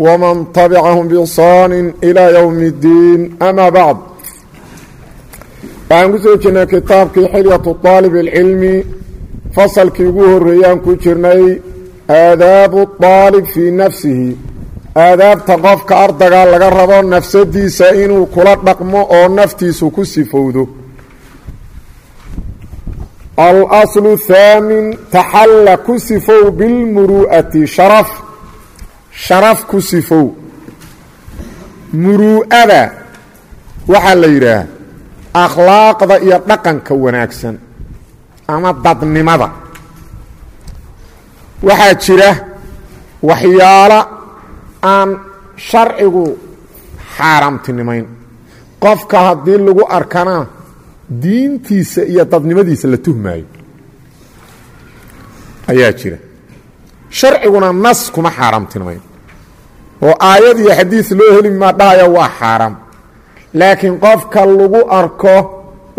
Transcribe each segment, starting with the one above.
ومن تبعهم بإحsaan إلى يوم الdiin أmا bعd waxaan ku soo jirnay kitaabkii xilyaة طaalib الcilmi fasalkii ugu horeeyaan ku jirnay aadaabu الطaalib fii nafsihi aadaabta qofka ardaga laga rabo nafsadiisa inuu kula dhaqmo oo naftiisu ku sifowdo alأصل الثaamin taxalla ku sifow biاlmuru'ati sharaf sharaf ku sifow. Muruu'ada waxaa la yidhaah akhlaaqda iyo dhaqanka wanaagsan ama dadnimada. Waxaa jira waxyaalo aan sharcigu xaaraamtinimayn qofka haddii lagu arkana diintiisa iyo dadnimadiisa la tuhmaayo. Ayaa jira sharciguna nas kuma xaaraamtinimayn oo aayad iyo xadiid loo heli maa dhahaya waa xaaraam. Laakiin qofka lagu arko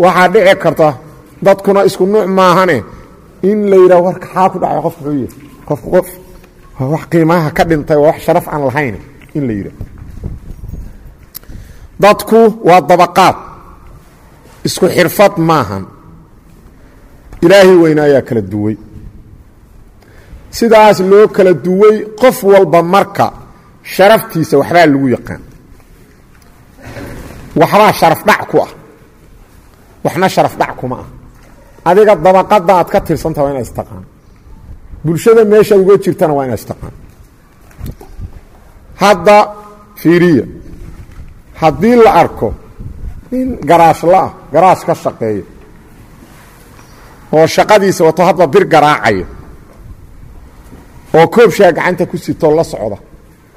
waxaa dhici karta dadkuna isku nuuc maahane in la yidhaha warka xaa ku dhacay qofka muxuu yahay qofku qof wax qiimaha ka dhintay waa wax sharaf aan lahayn in la yidhaha dadku waa dabaqaad isku xirfad maahan. Ilaahay weyne ayaa kala duway sidaas loo kala duway qof walba marka sharaftiisa waxbaa lagu yaqaan. Waxbaa sharaf dhac ku ah. Waxna sharaf dhac kuma ah. Adiga dabaqada aad ka tirsantaha waa ina istaqaan. Bulshada meeshaad uga jirtana waa ina istaqaan. Hadda fiiriya haddii la arko nin garaashla-ah garaash ka shaqeeya oo shaqadiisa wato hadba bir garaacaya oo koobshaa gacanta ku sitoo la socda.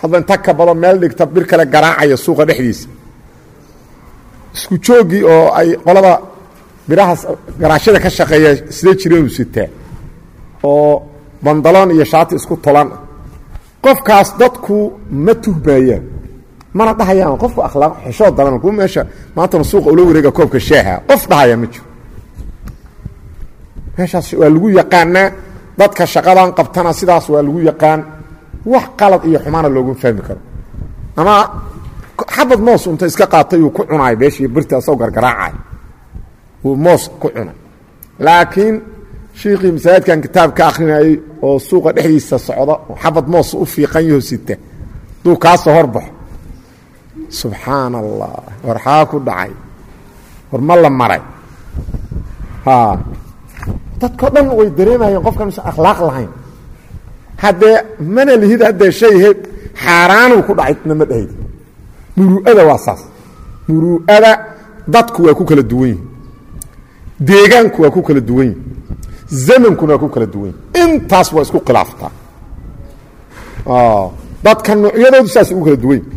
Hadda inta ka bado meel dhigta bir kale garaacaya suuqa dhexdiisa. Isku jooggii oo ay qolada birahaas garaashada ka shaqeeya sida jireenuu sitaa oo bandaloon iyo shaati isku tolan. Qofkaas dadku ma tuhmayaan mana dhahayaan qofku akhlaaq xeshoo daran kuwa meesha maantana suuqa ula wareega koobka shaaha qof dhahaya ma jiro. Meeshaas waa lagu yaqaanaa dadka shaqadan qabtana sidaas waa lagu yaqaan wax qalad iyo xumaana loogu fahmi karo. Ama xabad moos unta iska qaatay uu ku cunaay beeshii birta asagoo gargaraacay uu moos ku cunay. Laakiin shiikhii masaajidkan kitaab ka akrinayey oo suuqa dhexdiisa socda xabad moos u fiiqan yaho sita duu kaasoo horbaxo subxaan allah war xaa ku dhacay war ma la maray dadko dhan way dareemayeen qofkan usan akhlaaq lahayn. Haddee mana lihid haddee shay he xaaraanuu ku dhacay nama dhahayd muru'ada waa saas. Muru'ada dadku waa ku kala duwan yihiin deegaanku waa ku kala duwan yihiin zamankuna waa ku kala duwan yihiin intaas waa isku khilaaftaa dadka noocyadoodu saas ugu kala duwan yihiin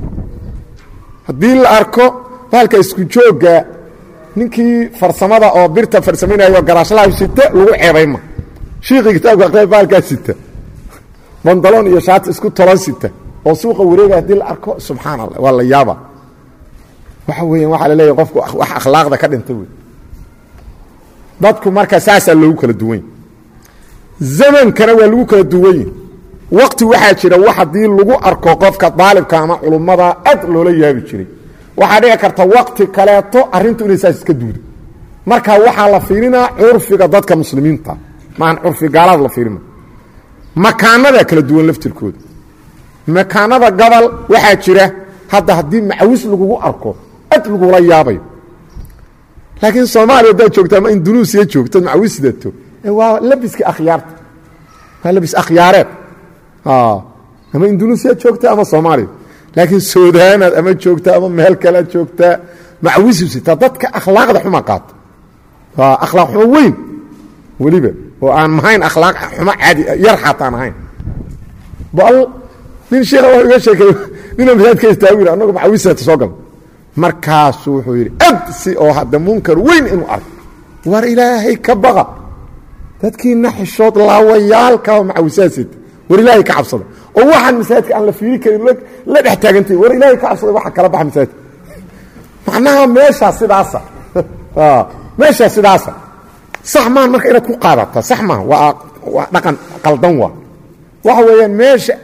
haddii la arko baalka isku joogga ninkii farsamada oo birta farsamaynayo garaashlaha sita lagu ceebayma shiikhii kitaabka aqriya baalkaa sita. Bandaloon iyo shaati isku tolan sita. Oo suuqa wareega haddii la arko subxaan allah waa la yaaba. Waxa weeyaan waxaa la leeyahy qofku wax akhlaaqda ka dhinta wey dadku marka saasaa loogu kala duwany zamankana waa lagu kala duwanyi waqti waxaa jira wax haddii lagu arko qofka daalibka ama culummada aad loola yaabi jiray waxaa dhici karta waqti kaleeto arrintu inay saas iska duudo marka waxaa la fiirinaa curfiga dadka muslimiinta. Maahan curfi gaalaad la fiirina. Makaanadaa kala duwan laftirkooda makaanada gobol waxaa jira hadda haddii macawis lagugu arko ad lagula yaabayo. Laakiin soomaaliya haddaad joogto ama indunuusiya joogto macawis sidato waa labiska akhyaarta waa labis akhyaareed. Ama indunuusiya joogta ama soomaaliya laakiin suudaanaad ama joogtaa ama meel kalead joogtaa macwisu sitaa. Dadka akhlaaqda xuma qaato waa akhlaaq xumo weyn. Weliba. Oo aan mahayn akhlaaq xumo caadi yar xataan ahayn bal nin sheekha wuxuu iga sheekay nina masaajidka istaagu yidhi annagu macawisaata soo galno markaasuu wuxuu yidhi absi oo hadda munkar weyn inuu arko. War ilaahay ka baqa. Dadkiina xishood laawayaalka oo macawisaasita war ilaahay ka cabsada oo waxaan masaajidka aan la fiiri karin la dhex taagantay. War ilaahay ka cabsada waxa kala baxa masaajidka macnaha meeshaa sidaasa. Meeshaa sidaasa. Sax maahan marka inaad ku qaadata sax maaha waa waa dhaqan qaldan waa. Waxa weeyaan meesha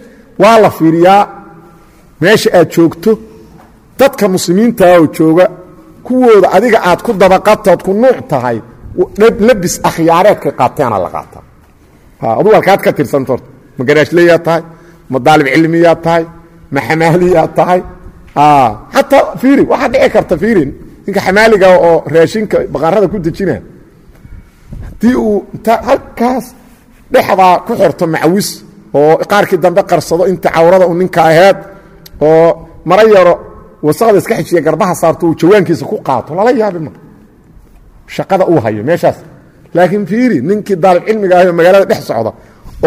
waa la fiiriyaa meesha aad joogto dadka muslimiintaa oo jooga kuwooda adiga aad ku dabaqatood ku nuuc tahay labis akhyaareedkay qaateena la qaataa. Adu halkaad ka tirsanta horta ma garaashleyaad tahay? Ma daalib cilmiyaad tahay? Ma xamaaliyaad tahay? Xataa fiiri waxaa dhici karta fiiri ninka xamaaliga oo raashinka baqarada ku dejina haddii uu halkaas dhexdaa ku xirto macawis oo qaarkii dambe qarsado inta cawrada u ninka aheed oo mara yaro wasaqda iska xijiya garbaha saarto uu jawaankiisa ku qaato lala yaabi ma. Shaqada uu hayo meeshaas. Laakiin fiiri ninkii daalib cilmiga ahi oo magaalada dhex socda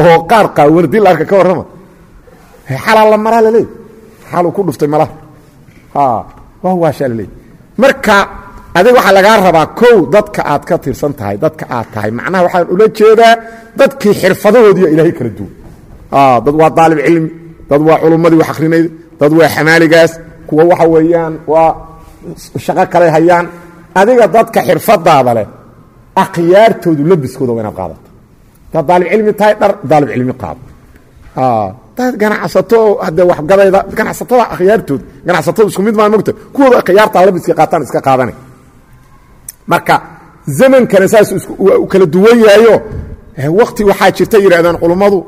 oo qaar qaawardi la arka ka warrama. Xalaa la maraa laleey xaluu ku dhuftay malaha. Waa waashaa laleey marka adiga waxaa lagaa rabaa kow dadka aad ka tirsan tahay dadka aad tahay. Macnaha waxaan ula jeedaa dadkii xirfadahoodiiya ilaahay kala duwan. Dad waa daalib cilmi dad waa culummadii wax akrinayd dad waa xamaaligaas kuwa waxa weeyaan waa shaqo kale hayaan. Adiga dadka xirfadaada leh akhyaartoodu labiskooda waa inaad qaadato hadaad daalib cilmi tahay dhar daalib cilmi qaado dad ganacsato hadde waxgadayda ganacsatada akhyaartooda ganacsatada isku mid maa mogta kuwooda akhyaartaa labiska qaataan iska qaadana marka zamankana saas u kala duwan yahayo wakti waxaa jirta yidhahdeen culummadu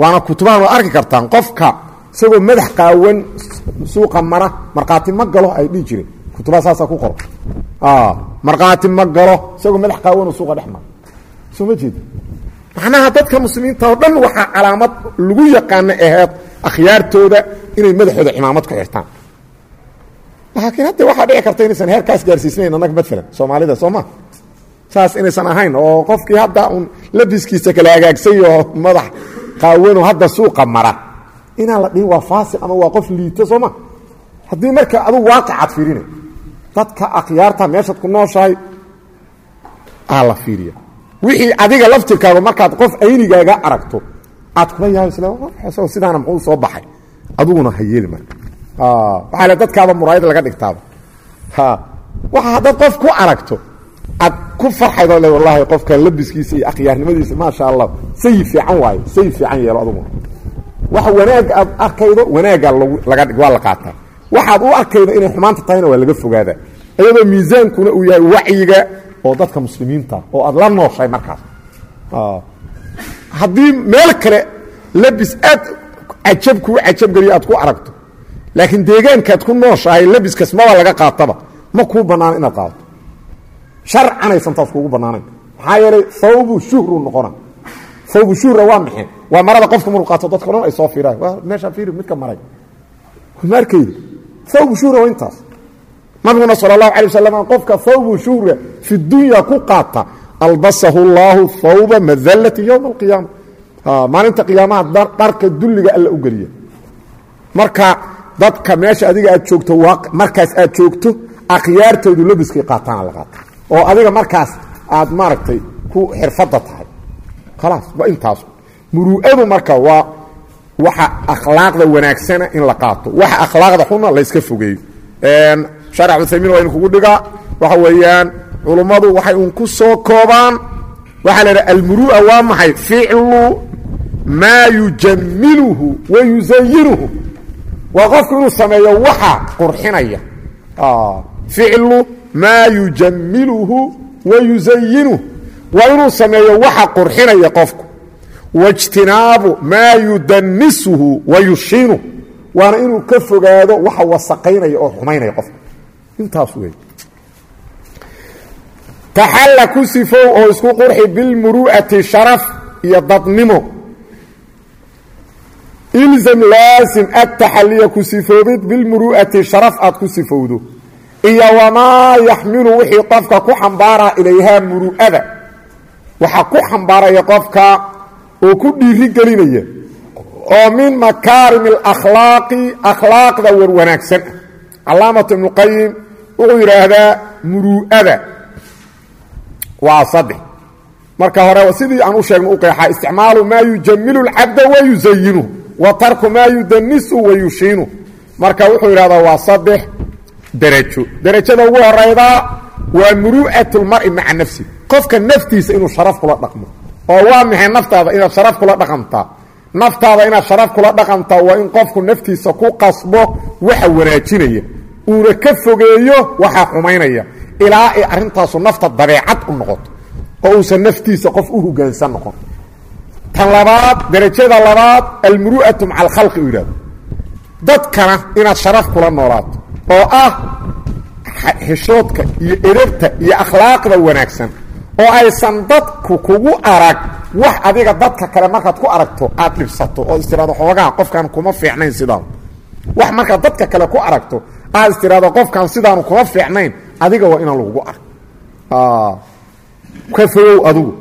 waana kutubahan waad arki kartaan qofka isagoo madax qaawan suuqa mara markhaati ma galo ay dhihi jireen. Kutubaha saasaa ku qoro markhaati ma galo isagoo madax qaawanoo suuqa dhex mara. Soo ma jeeda macnaha dadka muslimiinta oo dhan waxaa calaamad lagu yaqaano aheed akhyaartooda inay madaxooda cimaamad ku xirtaan. Laakiin hadda waxaa dhici karta inaysan heerkaas gaarsiisnayn annaga maalan soomaalida soo ma saas inaysan ahayn oo qofkii hadda un labiskiisa kala hagaagsay oo madax qaawano hadda suuqa mara. Inaan la dhihin waa faasil ama waa qof liita soo ma haddii marka adugu waaqicaad fiirina dadka akhyaarta meeshaad ku nooshahay aa la fiiriya wixii adiga laftirkaaga markaad qof aynigaaga aragto aad kula yaaba sidaana muxuu soo baxay. Aduguna ha yeeli marka. Waxaa le dadkaaba muraayad laga dhigtaaba. Waxa haddaad qof ku aragto aad ku farxaydoo le wallaahi qofka labiskiisa iyo akhyaarnimadiisa maasha allah sayi fiican waayo sayi fiican yeelo aduguna waxa wanaagga aad arkaydo wanaagga laga waa la qaataa. Waxaad u arkaydo inay xumaanta tahayna waa laga fogaadaa. Iyadoo miisaankuna uu yahay wacyiga oo dadka muslimiinta oo aad la nooshay markaas. Haddii meel kale labis aad cajab kuu cajabgeliyo aad ku aragto laakiin deegaankaad ku nooshahay labiskaas maba laga qaataba. Ma kuu bannaano inaad qaadato. Sharcanaysan taas kuugu bannaanayn. Maxaa yeelay hawbu shuhru noqona. Hawbu shuhra waa maxay? Waa marada qofka maruu qaato dadka dhan ay soo fiiraan. Meeshaa fiiri midka maray. Ma arkayda hawbu shuhra waa intaas nabiguna sal اlahu alay wasalam qofka hawbu shuhra fi dunya ku qaata albasahu اllahu hawba madalati ywma اlqiyaama maalinta qiyaamaha dharka dulliga alla u geliya marka dadka meesha adiga aad joogto markaas aad joogto akhyaartoodu labiskay qaataana la qaata oo adiga markaas aad maaragtay ku xirfada tahay khalaas waa intaas muru'adu marka waa waxa akhlaaqda wanaagsana in la qaato waxa akhlaaqda xuna layska fogeeyo sharax uthaymiin waa in kugu dhigaa. Waxa weeyaan culummadu waxay un ku soo koobaan. Waxaa la idhaha almuru'a waa maxay? Ficlu maa yujamiluhu wa yusayinuhu waa qofku inuu sameeyo waxa qurxinaya. Ficlu maa yujamiluhu wa yusayinuhu waa inuu sameeyo waxa qurxinaya qofku. Waijtinaabu maa yudanisuhu wa yushiinuhu. Waana inuu ka fogaado waxa wasaqaynaya oo xumaynaya qofka intaas wey taxalla ku sifow oo isku qurxi bilmuru'ati sharaf iyo dadnimo. Ilzam laasim adtaxalliya ku sifoobid bilmuru'ati sharaf aad ku sifowdo. Iyo wamaa yaxmilu wixii qofka ku xambaaraa ilayhaa muru'ada. Waxaa ku xambaaraya qofka oo ku dhiiri gelinaya oo min makaarimi alakhlaaqi akhlaaqda war wanaagsan ah calaamatu ibnuqayim wuxuu yidhaahdaa muru'ada. Waa saddex marka hore sidii aan u sheegno u qeexaa isticmaalu maa yujamilu اlcabda wa yusayinu wa tarku maa yudanisu wa yushiinu. Marka wuxuu yidhahdaa waa saddex derajo derajada ugu horaydaa waa muru'at اlmar'i maca nafsi. Qofka naftiisa inuu sharaf kula dhaqmo. Oo waa maxay naftaada inaad sharaf kula dhaqantaa? Naftaada inaad sharaf kula dhaqantaa waa in qofku naftiisa ku qasbo waxa wanaajinaya uuna ka fogeeyo waxa xumaynaya. Ilaa ay arrintaasu nafta dabeecad u noqoto oo uusan naftiisa qof u hogaansan noqon. Tan labaad derajada labaad almuru'atu maca alkhalqi u yidhahdo dadkana inaad sharaf kula noolaato oo ah xishoodka iyo edabta iyo akhlaaqda wanaagsan oo aysan dadku kugu arag wax adiga dadka kale markaad ku aragto aad dhibsato oo istiraado xoogaha qofkan kuma fiicnayn sidaanu wax markaad dadka kale ku aragto aad istiraado qofkan sidaanu kuma fiicnayn adiga waa inaan lagugu arg ka fogow adugu.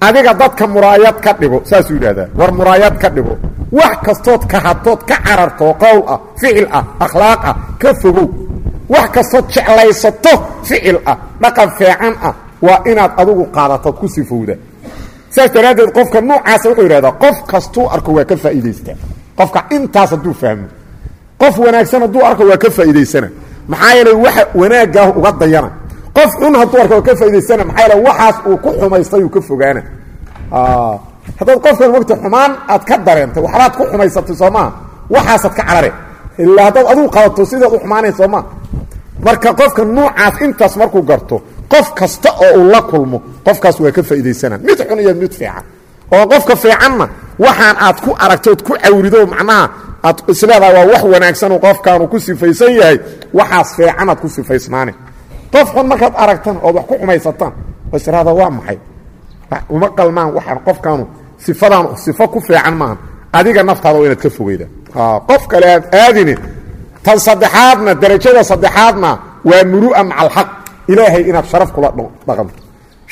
Adiga dadka muraayad ka dhigo saasuu yidhahdaa war muraayad ka dhigo. Wax kastood ka hadtood ka cararto qowl ah ficil ah akhlaaq ah ka fogow. Wax kastood jeclaysato ficil ah dhaqan feecan ah waa inaad adugu qaadatood ku sifowda saas daraaddeed qofka noocaasa wuxuu yidhahdaa qof kastuu arko waa ka faa'iidaystaa qofka intaas hadduu fahmo qof wanaagsan hadduu arko waa ka faa'iidaysana. Maxaa yeelay waxa wanaaggaah uga dayana. Qof xun hadduu arko waa ka faa'idaysana maxaa yeele waxaas uu ku xumaystay uu ka fogaana. Haddaad qofkan mogta xumaan aad ka dareentay waxbaad ku xumaysatay soo maa waxaasaad ka carare. Ilaa haddaad adugu qabato sidaad u xumaanay soo maa marka qofka noocaas intaas markuu garto qof kasta oo uu la kulmo qofkaas waa ka faa'idaysana mid xun iyo mid fiican. Oo qofka fiicanna waxaan aad ku aragtood ku cawrido macnaha aad isleedaha waa wax wanaagsanuu qofkaanu ku sifaysan yahay waxaas fiican aad ku sifaysnaane qof xun markaad aragtan ood wax ku xumaysataan oo israada waa maxay? Uma qalmaan waxaan qofkaanu sifadaan sifo ku fiican maaha adiga naftaada waa inaad ka fogeyda. Qof kale aad aadine tan saddexaadna derajada saddexaadna waa muru'a maca alxaq. Ilaahay inaad sharaf kula dhaqanto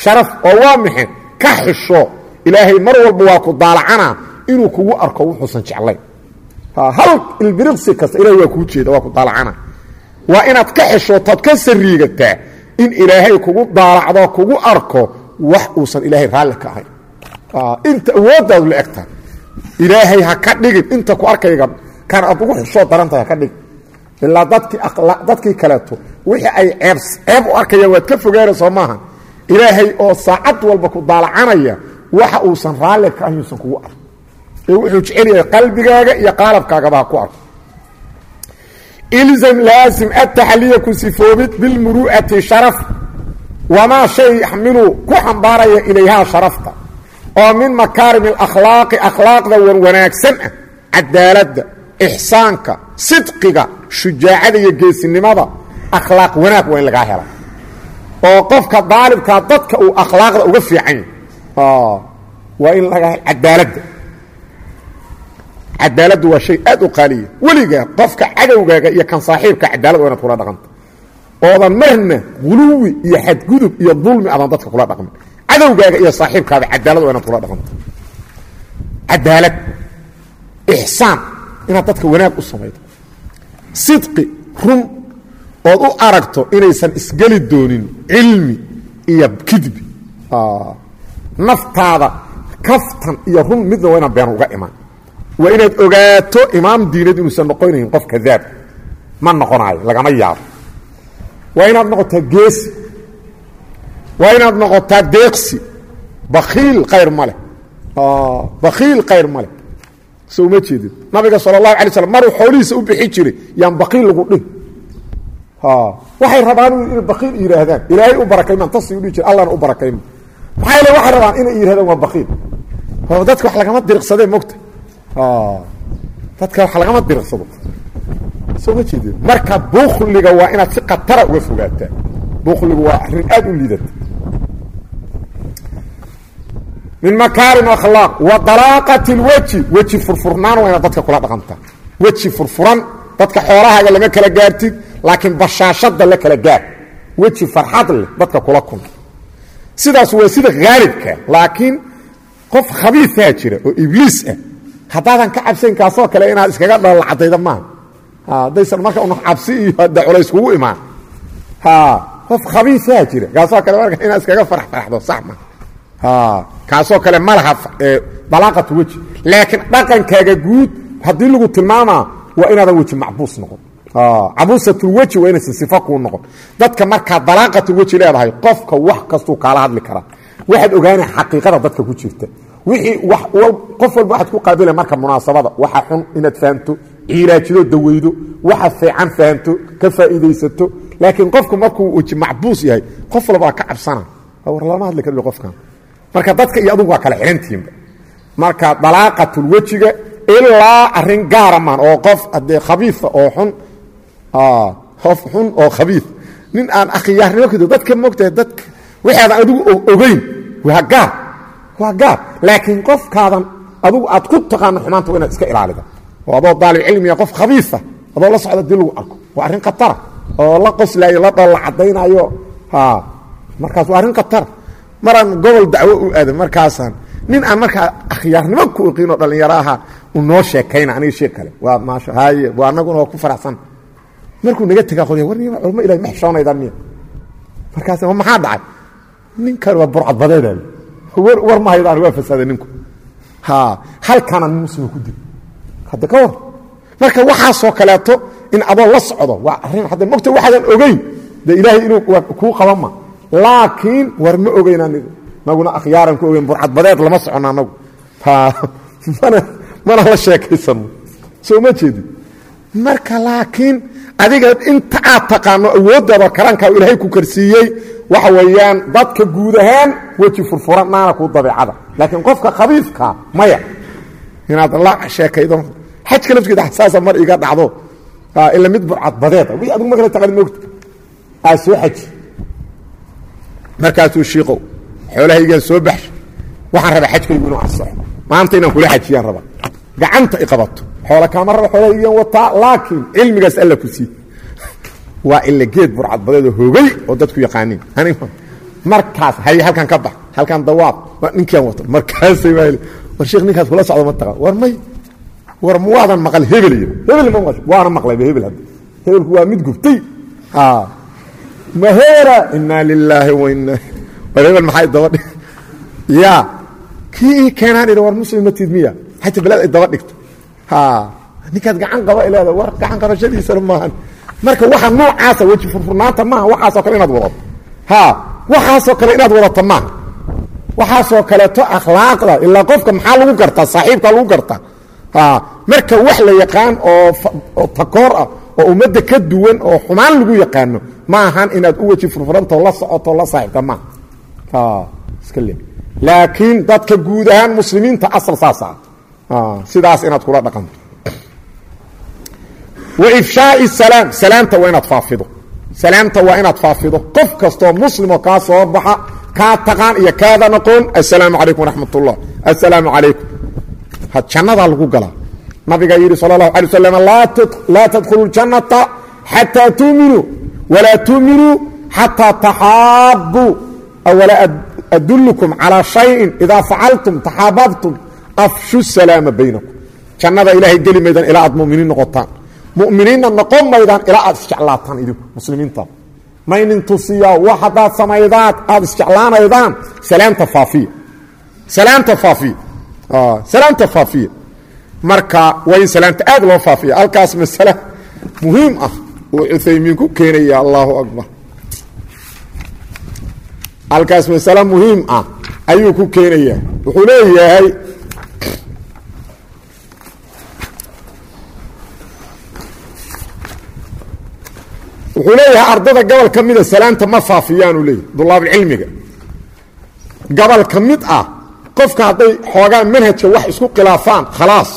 sharaf oo waa maxe ka xisho ilaahay mar walba waa ku daalacana inuu kugu arko wuxuusan jeclayn hal ilbiriqsi kasta ilahay waa kuu jeeda waa ku daalacana. Waa inaad ka xishootaad ka sariigataa in ilaahay kugu daalacdo kugu arko wax uusan ilaahay raalli ka ahayn. Inta awooddaadu la egtahay ilaahay ha ka dhigin inta ku arkayga kan aad ugu xishoo darantahay ha ka dhigin. Ilaa dadkii dadkii kaleeto wixii ay ceeb ceeb u arkayaan waad ka fogaana soo maaha. Ilaahay oo saacad walba ku daalacanaya waxa uusan raalli ka ahayn uusan kugu arko wuxuu jecel yahay qalbigaaga iyo qaalabkaagaba ha ku arko ilzam laasim ataxliya ku sifoobid bilmuru'ati sharaf. Wamaa shay yaxmilu ku xambaaraya ilayhaa sharafta. Oo min makaarim alakhlaaqi akhlaaqda wan wanaagsan ah cadaaladda ixsaanka sidqiga shujaacada iyo geesinimada akhlaaq wanaag waa in lagaa hela. Oo qofka daalibkaa dadka uu akhlaaqda uga fiican waa in laga cadaaladda cadaaladdu waa shay aad u qaaliya weligaa qofka cadowgaaga iyo kan saaxiibka cadaalad inaad kula dhaqanta oodan marna guluwi iyo xadgudub iyo dulmi adan dadka kula dhaqmin. Cadowgaaga iyo saaxiibkaada cadaalad inaad kula dhaqanto. Cadaalad ixsaan inaad dadka wanaag u samaydo. Sidqi run ood u aragto inaysan isgeli doonin cilmi iyo kidbi naftaada kaftan iyo run midna waa inaan been uga imaan waa inaad ogaato imaam diinad inuusan noqonayn qof kadaab ma noqonaayo lagama yaabo. Waa inaad noqotaa geesi. Waa inaad noqotaa deeqsi. Bakiil khayr ma leh. Bakiil khayr ma leh. So uma jeedid nabiga sala allahu alay slam maruu xoolihiisa u bixi jiray yaan bakiil lagu dhihi waxay rabaan inay bakiil yidhaahdaan ilaahay u barakaymaan tasi udhihi jira allana u barakayma maxaa yeele waxay rabaan inay yidhahdaan waa bakiil dadka wax lagama diriqsadee mogta dadka wax lagama diriqsado soo ma jeedid marka bukliga waa inaad si khatara uga fogaataa. Bukligu waa arrin aad u liidata. Min makaarim akhlaaq wa dalaaqati اlweji weji furfurnaan waa inaad dadka kula dhaqantaa weji furfuran dadka xoolahaaga lama kala gaartid laakiin bashaashada la kala gaar. Weji farxad leh dadka kula kun. Sidaas waa sida haalibka laakiin qof khabiisaa jira oo ibliis ah haddaadan ka cabsayn kaasoo kale inaad iskaga dhalla cadayda maaha haddaysan marka un cabsi iyo hadda culays kugu imaan. Qof khabiisaa jira. Kaasoo kale marka inaad iskaga farax faraxdo sax ma. Kaasoo kale ma laha dalaaqatu weji. Laakiin dhaqankaaga guud haddii lagu tilmaamaa waa inaadan weji macbuus noqon. Cabuusatulweji waa inaysan sifo kuu noqon. Dadka markaa dalaaqatulweji leedahay qofka wax kastuu kaala hadli karaa. Waxaad ogaanay xaqiiqada dadka ku jirta wixii qof walba waxaad ku qaabila marka munaasabada waxa xun inaad fahamto ciilaajido daweydo waxa fiican fahamto ka faa'iidaysato. Laakiin qofku markuu weji macbuus yahay qof walba waa ka cabsana. War lama hadli kar qofkan. Marka dadka iyo adugu waa kala xihantihiinba marka dalaaqatulwejiga ilaa arrin gaara maan oo qof hadee khabiia oo xun qof xun oo khabii nin aan akhyaarnimo kado dadka moogtahay dadka waxaadan adigu ogeyn waa gaar waa gaar laakiin qofkaadan adugu aad ku taqaano xumaanta inaad iska ilaalida oo adoo daalib cilmiga qof khabiisa adoo la socda dii lagu arko. Waa arrin khatara oo la qoslaayo la dhalla caddaynayo markaas waa arrin khatara maraan gobol dacwo u aaday markaasaan nin aan markaa akhyaarnimo ku oqiinoo dhallinyaro aha noo sheekayna aniga sheek kale. Waa maasha haaye waa anaguna waa ku faraxsan. Markuu naga tegaa qolya war culmo ilahi ma xishoonaydaa miya. Markaas maxaa dhacay? Ninkan waa burcad badeedaada war ma haydaan waa fasaaday ninku? Ha halkaana nin muslima ku dil hadda ka war marka waxaasoo kaleeto in adoo la socdo waa arrin hadda mogta waxaadan ogeyn dee ilaahay inuu kuu qaban ma. Laakiin war ma ogeyn aniga naguna akhyaaran ku ogeyn burcad badeed lama socono anagu. Mana mana la sheekaysano soo ma jeedin marka laakiin adiga inta aad taqaano awooddaada karankaa ilaahay ku karsiiyey waxa weeyaan dadka guud ahaan weji furfuran naana kuu dabeecada. Laakiin qofka khabiifka maya inaad la sheekaydo xajka laftigeeda xasaasa mar iga dhacdo ila mid burcad badeed. Wi adigu ma kala taqaan moogta aa soo xaji markaasuu shiiqow xoolahaygaan soo baxsha waxaan rabaa xajkaygu inuu ansaxo maanta inaan kula xajiyaan rabaa. Gacanta i qabato. Xoola kaama raba xoolahaygaan wataa laakiin cilmigaas alla ku sii waa ila geed burcadbadeedoo hoogay oo dadku yaqaaniin. Markaas hay halkan ka bax. Halkan dawaab. Ninkian wato. Markaasay war sheekh ninkaas kula socdo ma taqaan war may war ma waadan maqal hebel iyo. Hebel ma maqasho waana maqlayba hebel hadda hebelku waa mid gubtay. Maheera inaa lilaahi wa inaa war hebel maxay daba dhig ya kii ii keenaan idhi war muslim matid miya? Xata beled ay daba dhigto. Ninkaad gacan qaba ileeda war gacan qabashadiisana maahan marka waxa noocaasa weji furfurnaanta maaha waxaasoo kale inaad wadato. Ha waxaasoo kale inaad wadato maaha. Waxaasoo kaleeto akhlaaqda ilaa qofka maxaa lagu gartaa saaxiibkaa lagu gartaa. Marka wax la yaqaan oo takoor ah oo ummadda ka duwan oo xumaan lagu yaqaano ma ahan inaad u weji furfurantao la socoto la saaxiibta maaha. Iska le laakiin dadka guud ahaan muslimiinta asal saasa sidaas inaad kula dhaqanto waifshaai salaam salaamta waa inaad faafido salaamta waa inaad faafido qof kastoo muslimoo kaa soo baxa kaa taqaan iyo kaada noqon assalaamu calaykum waraxmat ullah assalaamu calaykum jannadaa lagu galaa nabigaa yidhi sal اlahu alay waslam laa tadkhulu اljannata xataa tuuminuu walaa tuuminuu xataa taxaabuu awalaa adullukum calaa shayin idaa facaltum taxaababtum afshu salaama baynakum jannada ilaahay geli maydaan ilaa aad muminiin noqotaan muminiinna noqon maydaan ilaa aad isjeclaataan idinku muslimiinta. Maynin tusiyaa wax haddaad samaydaad aad isjeclaanaydaan salaamta faafiya. Salaamta faafiya. Salaamta faafiya. Marka waa in salaamta aad loo faafiya. Halkaas masale muhiim ah uu cuthaymiin ku keenaya allahu akbar. Halkaas masale muhiim ah ayuu ku keenaya wuxuu leeyahay wuxuu leeyahay ardada gobol ka mida salaamta ma faafiyaanu leeyahy dulaabulcilmiga gobol ka mid ah qofka hadday xoogaan manhajka wax isku khilaafaan khalaas.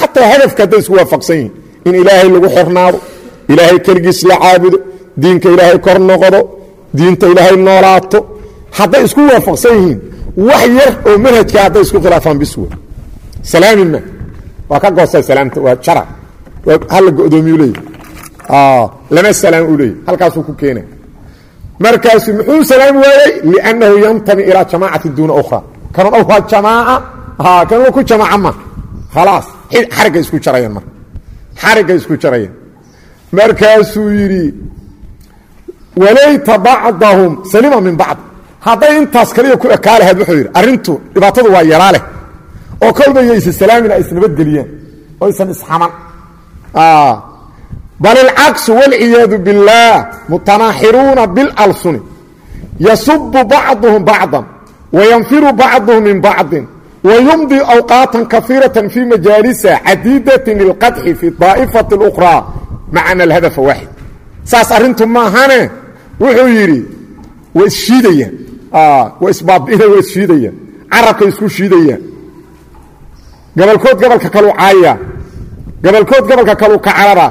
Xataa hadafka hadday isku waafaqsan yihiin in ilaahay lagu xornaado ilaahay keligiis la caabudo diinka ilaahay kor noqdo diinta ilaahay noolaato. Hadday isku waafaqsan yihiin wax yar oo manhajka hadday isku khilaafaan biswa salaamina waa ka goosta salaamta waa jara hala godoomiyu leeyahy lama salaam u leeyahy halkaasuu ku keena markaasu muxuu salaami waayey liannahu yantami ilaa jamaacati duuna ukhra kanan waa jamaaca? Kan ku jamaaca ma. Khalaas xarigga isku jarayaan marka xarigga isku jarayaan markaasuu yidhi walayta bacdahum. Salima min bacd. Hadday intaas kaliya ku ekaa lahayd wuxuu yidhi arrintu dhibaatadu waa yaraa leh oo kolba iyo issalaamin ay isnabadgeliyaan oo isan isxaman bal ilcaksu wاlciyaadu biاllaah mutanaaxiruuna biاlalsuni yasubu bacduhum bacdan wayanfiru bacduhum min bacdin wayumdi awqaatan kaiiraة fii majaalisa cadiidaة lilqadxi fi daa'ifati اlأkhraa macana alhadafa waaxid saas arrintu maahane wuxuu yidhi waa isshiidayaan waa isbaabi'ina waa isshiidayaan carabkay isku shiidayaan gabalkood gabalka kalu caaya gabalkood gabalka kalu ka carara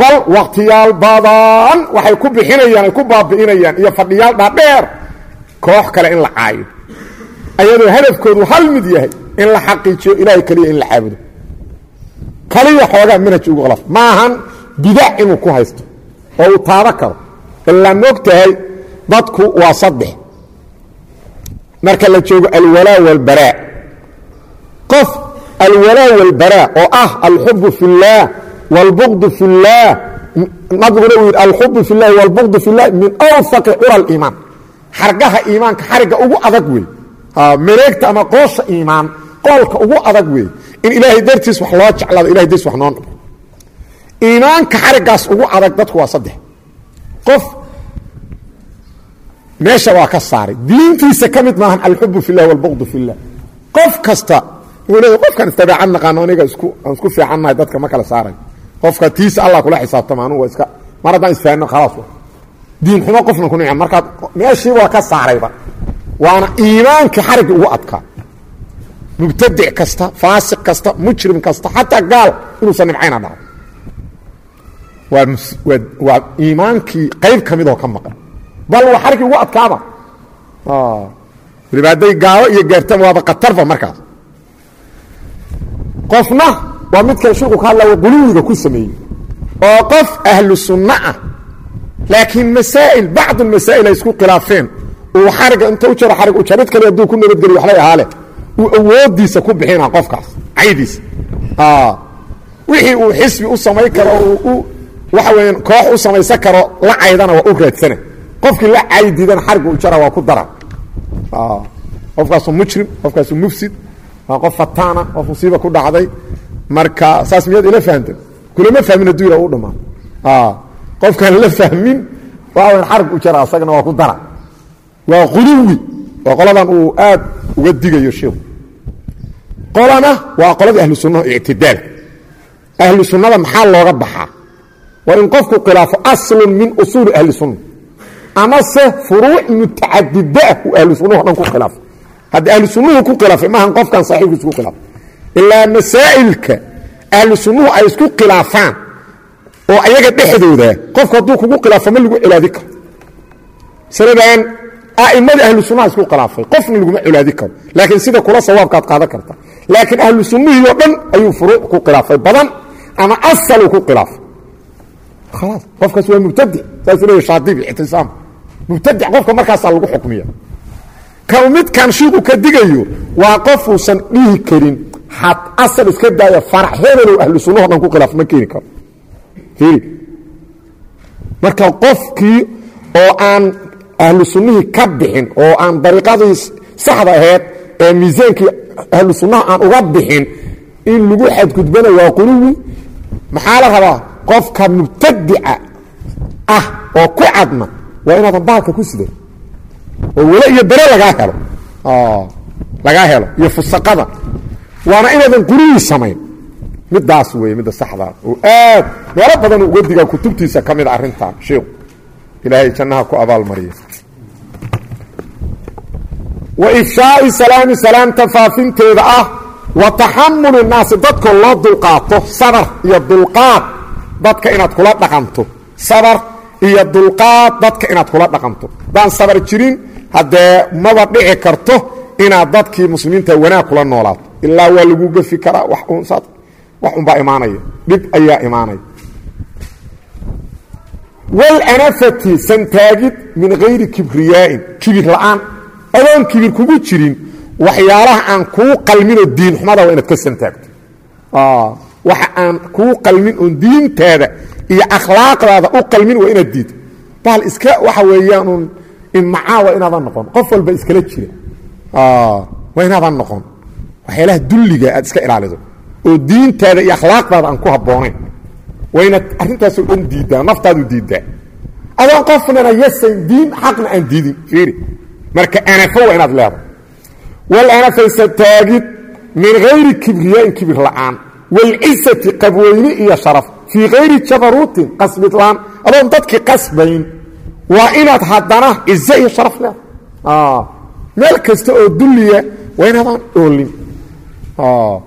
bal wakhtiyaal badan waxay ku bixinayaan ay ku baabi'inayaan iyo fadhiyaal dhaadheer koox kale in la caayo. Ayadoo hadafkoodu hal mid yahay in la xaqiijiyo ilaahay keliya in la caabudo. Kaliya xoogaa manhaj ugu qalaf ma ahan bidac inuu ku haysto. Oo uu taabo karo. Ilaa moog dadku waa saddex. Marka la joogo alwalaa walbaraa. Qof alwalaa walbaraa oo ah alxubu fi اllaah wاlbغd fi اllaah nabiguna uu yidhi alxubu fi اllahi wاlbغd fi اllah min awfaqi cura اliimaan xargaha iimaanka xarigga ugu adag wey mareegta ama qoosha iimaan qoolka ugu adag wey in ilaahay dartiis wax loo jeclaado ilahay dartiis wax noo dhabo iimaanka xariggaas ugu adag dadku waa saddex qof meesha waa ka saaray diintiisa ka mid maahan alxubu fi اllah wاlbغd fi اllah qof kasta wuxuu leeya qofkan istabeecad naqaano aniga isku aan isku fiicannahay dadka ma kala saaray qofka tiisa allah kula xisaabtama anugu iska mar haddaan isfahanno khalaas diin xumo qofna ku nicam markaad meeshii waa ka saarayba waana iimaanka xarigga ugu adkaa. Mubtadic kasta faasiq kasta mujrim kasta xataa gaal inuusan nimcayna dhaco waa waa iimaankii qayb ka midoo ka maqan. Bal waa xariggii ugu adkaaba. Waliba hadday gaalo iyo gaartama waaba khatarba markaas. Qofna waa midkan shirku ka hadlaya quluwiga ku sameeyey. Oo qof ahlu sunno ah. Laakiin masaa'il bacdu masaa'il ay isku khilaafeen. Uu xarigga inta u jaro xarig u jarid kale hadduu ku nabadgeliyo waxlay ahaale. Uu awooddiisa ku bixina qofkaas caydiisa. Wixii uu xisbi u samayn karo uu waxa weeyaan koox u samaysan karo la caydana waa u raadsana qofkii la caydidana xarigga u jara waa ku dara. Qofkaasuu mujrim qofkaasuu mufsid waa qof fataana qof musiiba ku dhacday marka saas miyaad ila fahamta kulama fahmin hadduu ila u dhamaan qofkaan la fahmin waxa wayan xarg u jara asagana waa ku dara. Waa quluwi. Waa qoladan uu aad uga digayo sheikhu qolana waa qoladii ahlu sunnaha ictidaalka ahlu sunnada maxaa looga baxaa? Waa in qofku khilaafo aslun min usuuli ahli sunna. Amase furuuc mutacadidaah uu ahlu sunnaho dhan ku khilaafo haddi ahlu sunnuhu ku khilaafay maahan qofkan saaxiibkiisa ku khilaafay ilaa masaa'ilka ahlu sunnuhu ay isku khilaafaan oo ayaga dhexdooda qofku hadduu kugu khilaafo ma lagu colaadi karo. Sanadan a'immadii ahlu sunnaha isku khilaafay qofna laguma colaadi karo. Laakiin sida kula sawaabkaad qaadan karta. Laakiin ahlu sunnihii oo dhan ayuu furuuc ku khilaafay badan ama asaluu ku khilaafay. Khalaas qofkaas waa mubtadic saasuu leeya shaadibi ictisaam mubtadic qofka markaasaa lagu xukmiya kan midkan shiiku ka digayo waa qofuusan dhihi karin had asal iska daaya farac hebelow ahlu sunnaho dhan ku khilaaf ma keeni karo. Fiiri. Marka qofkii oo aan ahlu sunnihii ka bixin oo aan dariiqadii saxda aheyd ee miisaankii ahlu sunnaha aan uga bixin in lagu xadgudbana waa quluwi. Maxaa la rabaa? Qofka mubtadica ah oo ku cadna waa inaadan baalka ku sidan oo wele iyo bere lagaa helo. Lagaa helo. Iyo fusaqada waana inaadan quluwi samayn. Midaas wey midda saxda. Oo aad meelo badan uga digaa kutubtiisa ka mida arrintan sheikhu ilaahay jannaha ku abaalmariya wa ifshaai salaami salaamta faafinteeda ah wa taxamuli naasi dadkoo loo dulqaato sabar iyo dulqaad dadka inaad kula dhaqanto. Sabar iyo dulqaad dadka inaad kula dhaqanto. Haddaan sabar jirin haddee maba dhici karto inaad dadkii muslimiinta wanaag kula noolaato ilaa waa lagu gefi karaa wax unbaa imaanaya. Dhib ayaa imaanaya. Walanafati santaagid min hayri kibriyaa'in. Kibir la'aan. Adoon kibir kugu jirin waxyaalaha aan kuu qalminoo diin xumada waa inaad ka santaagto. Waxa aan kuu qalmin oon diintaada iyo akhlaaqdaada u qalmin waa inaad diido bahal iska waxa weeyaanuun imacaa waa inaadan noqon. Qof walba iskala jira. Waa inaadan noqon waxyaalaha dulliga aad iska ilaalido oo diintaada iyo akhlaaqdaada aan ku habboonayn waa inaad arrintaasoo dhan diiddaa naftaadu diiddaa adoon qofnana yasayn diin xaqna aan diidin fiiri. Marka anafo waa inaad leedahay. Wal anafaysa taagid min hayri kibriyaain kibir la'aan. Waalcisati qabweyne iyo sharaf. Fii hayri jabaruutin qasbidlaan adoon dadkii qasbayn waa inaad haddana cize iyo sharaf leedahay. Meel kasta oo dulliya waa inaadaan oolin oo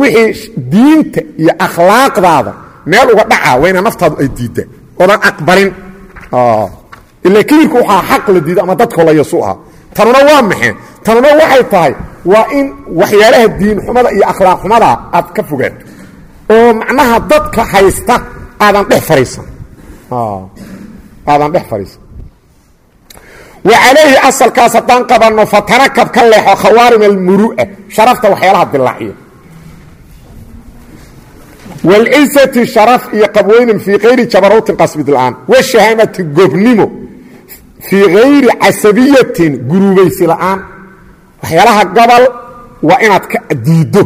wixii diinta iyo akhlaaqdaada meel uga dhacaa waa inaa naftaadu ay diiddaa oodan aqbalin. Ila kibirku waxaa xaq la diida ama dadkoo la yasu aha tanuna waa maxay? Tanuna waxay tahay waa in waxyaalaha diinxumada iyo akhlaaq xumada aad ka fogaato oo macnaha dadka haysta aadan dhex fariisan aadan dhex fariisan wa calayhi asalkaas haddaan qabanno fatarakab ka leexo khawaarim almuru'a sharafta waxyaalaha dilaaciya wاlcisati sharaf iyo qabweynin fii kayri jabaruutin qasbid la'aan washahaamati gobnimo fii kayri casabiyatin guruubaysi la'aan waxyaalaha gobol waa inaad ka diiddo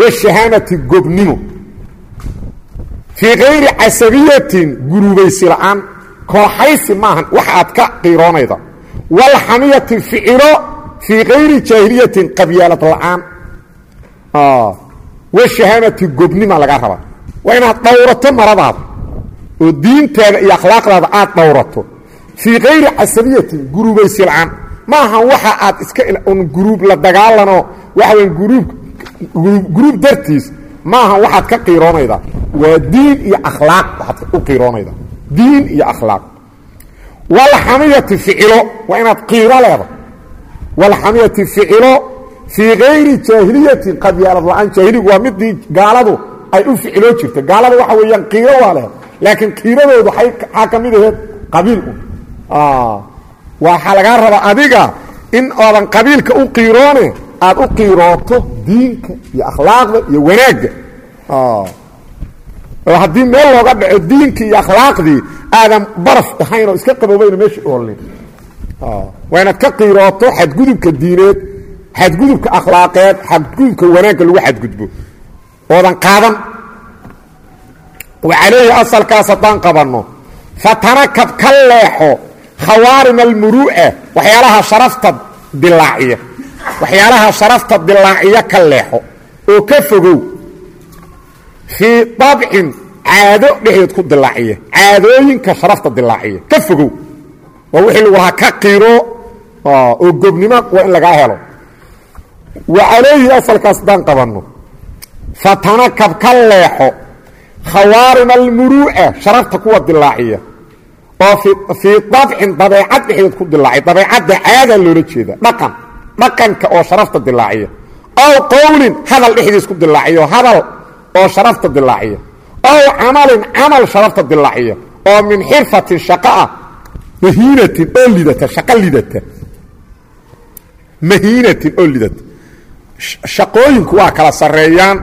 washahaamati gobnimo fii kayri casabiyatin guruubaysi la'aan kooxaysi maahan wax aad ka qiiroonayda wاlxamiyati ficilo fii kayri jaahiliyatin qabyaalad la'aan. Washahaamati gobnima laga rabaa. Waa inaad dhowrato maradaada oo diintaada iyo akhlaaqdaada aad dhowrato. Fii kayri casabiyatin guruubaysi la'aan. Ma ahan waxa aad iska un guruub la dagaalanoo waxa weya guruub guruub dartiis. Ma ahan waxaad ka qiiroonaydaa waa diin iyo akhlaaq waxaad u qiiroonayda diin iyo akhlaaq. Walxamiyati ficilo waa inaad qiiro leeda walxamiyati ficilo fii kayri jaahiliyatin qabyaalad la'aan jaahiligu waa midii gaaladu ay u ficiloo jirta gaalada waxa weeyaan qiiro waa lehed laakiin qiiradoodu waxaa ka mid aheed qabiil un waxaa lagaa rabaa adiga in oodan qabiilka u qiiroone aad u qiirooto diinka iyo akhlaaqda iyo wanaagga oo haddii meel looga dhaco diinkii iyo akhlaaqdii aadan baraf ahayn oo iska qaboobayna meesha oolnin waa inaad ka qiirooto xadgudubka diineed xadgudubka akhlaaqeed xadgudubka wanaagga lagu xadgudbo. Oodan qaadan. Wa calayhi asalkaas haddaan qabanno fatanakab ka leexo khawaarim almuru'a waxyaalaha sharafta dilaaciya waxyaalaha sharafta dilaaciya ka leexo oo ka fogow fii dabcin caado dhexdeed ku dilaaciya caadooyinka sharafta dilaaciya ka fogow. Waa wixii lagu lahaa ka qiro oo gobnimo waa in lagaa helo. Wa calayhi asalkaas haddaan qabanno. Fatanakab ka leexo. Khawaarim almuru'a sharafta kuwa dilaaciya. Oo fii dabcin dabeecad dhexdeed ku dilaaciya. Dabeecadda caadaa loola jeeda dhaqan. Dhaqanka oo sharafta dilaaciya. Ow qowlin hadal dhexdiis ku dilaaciya. Hadal oo sharafta dilaaciya ow camalin camal sharafta dilaaciya oo min xirfatin shaqo ah mahiinatin oo lidata shaqo lidata. Shaqooyinku waa kala sarreeyaan.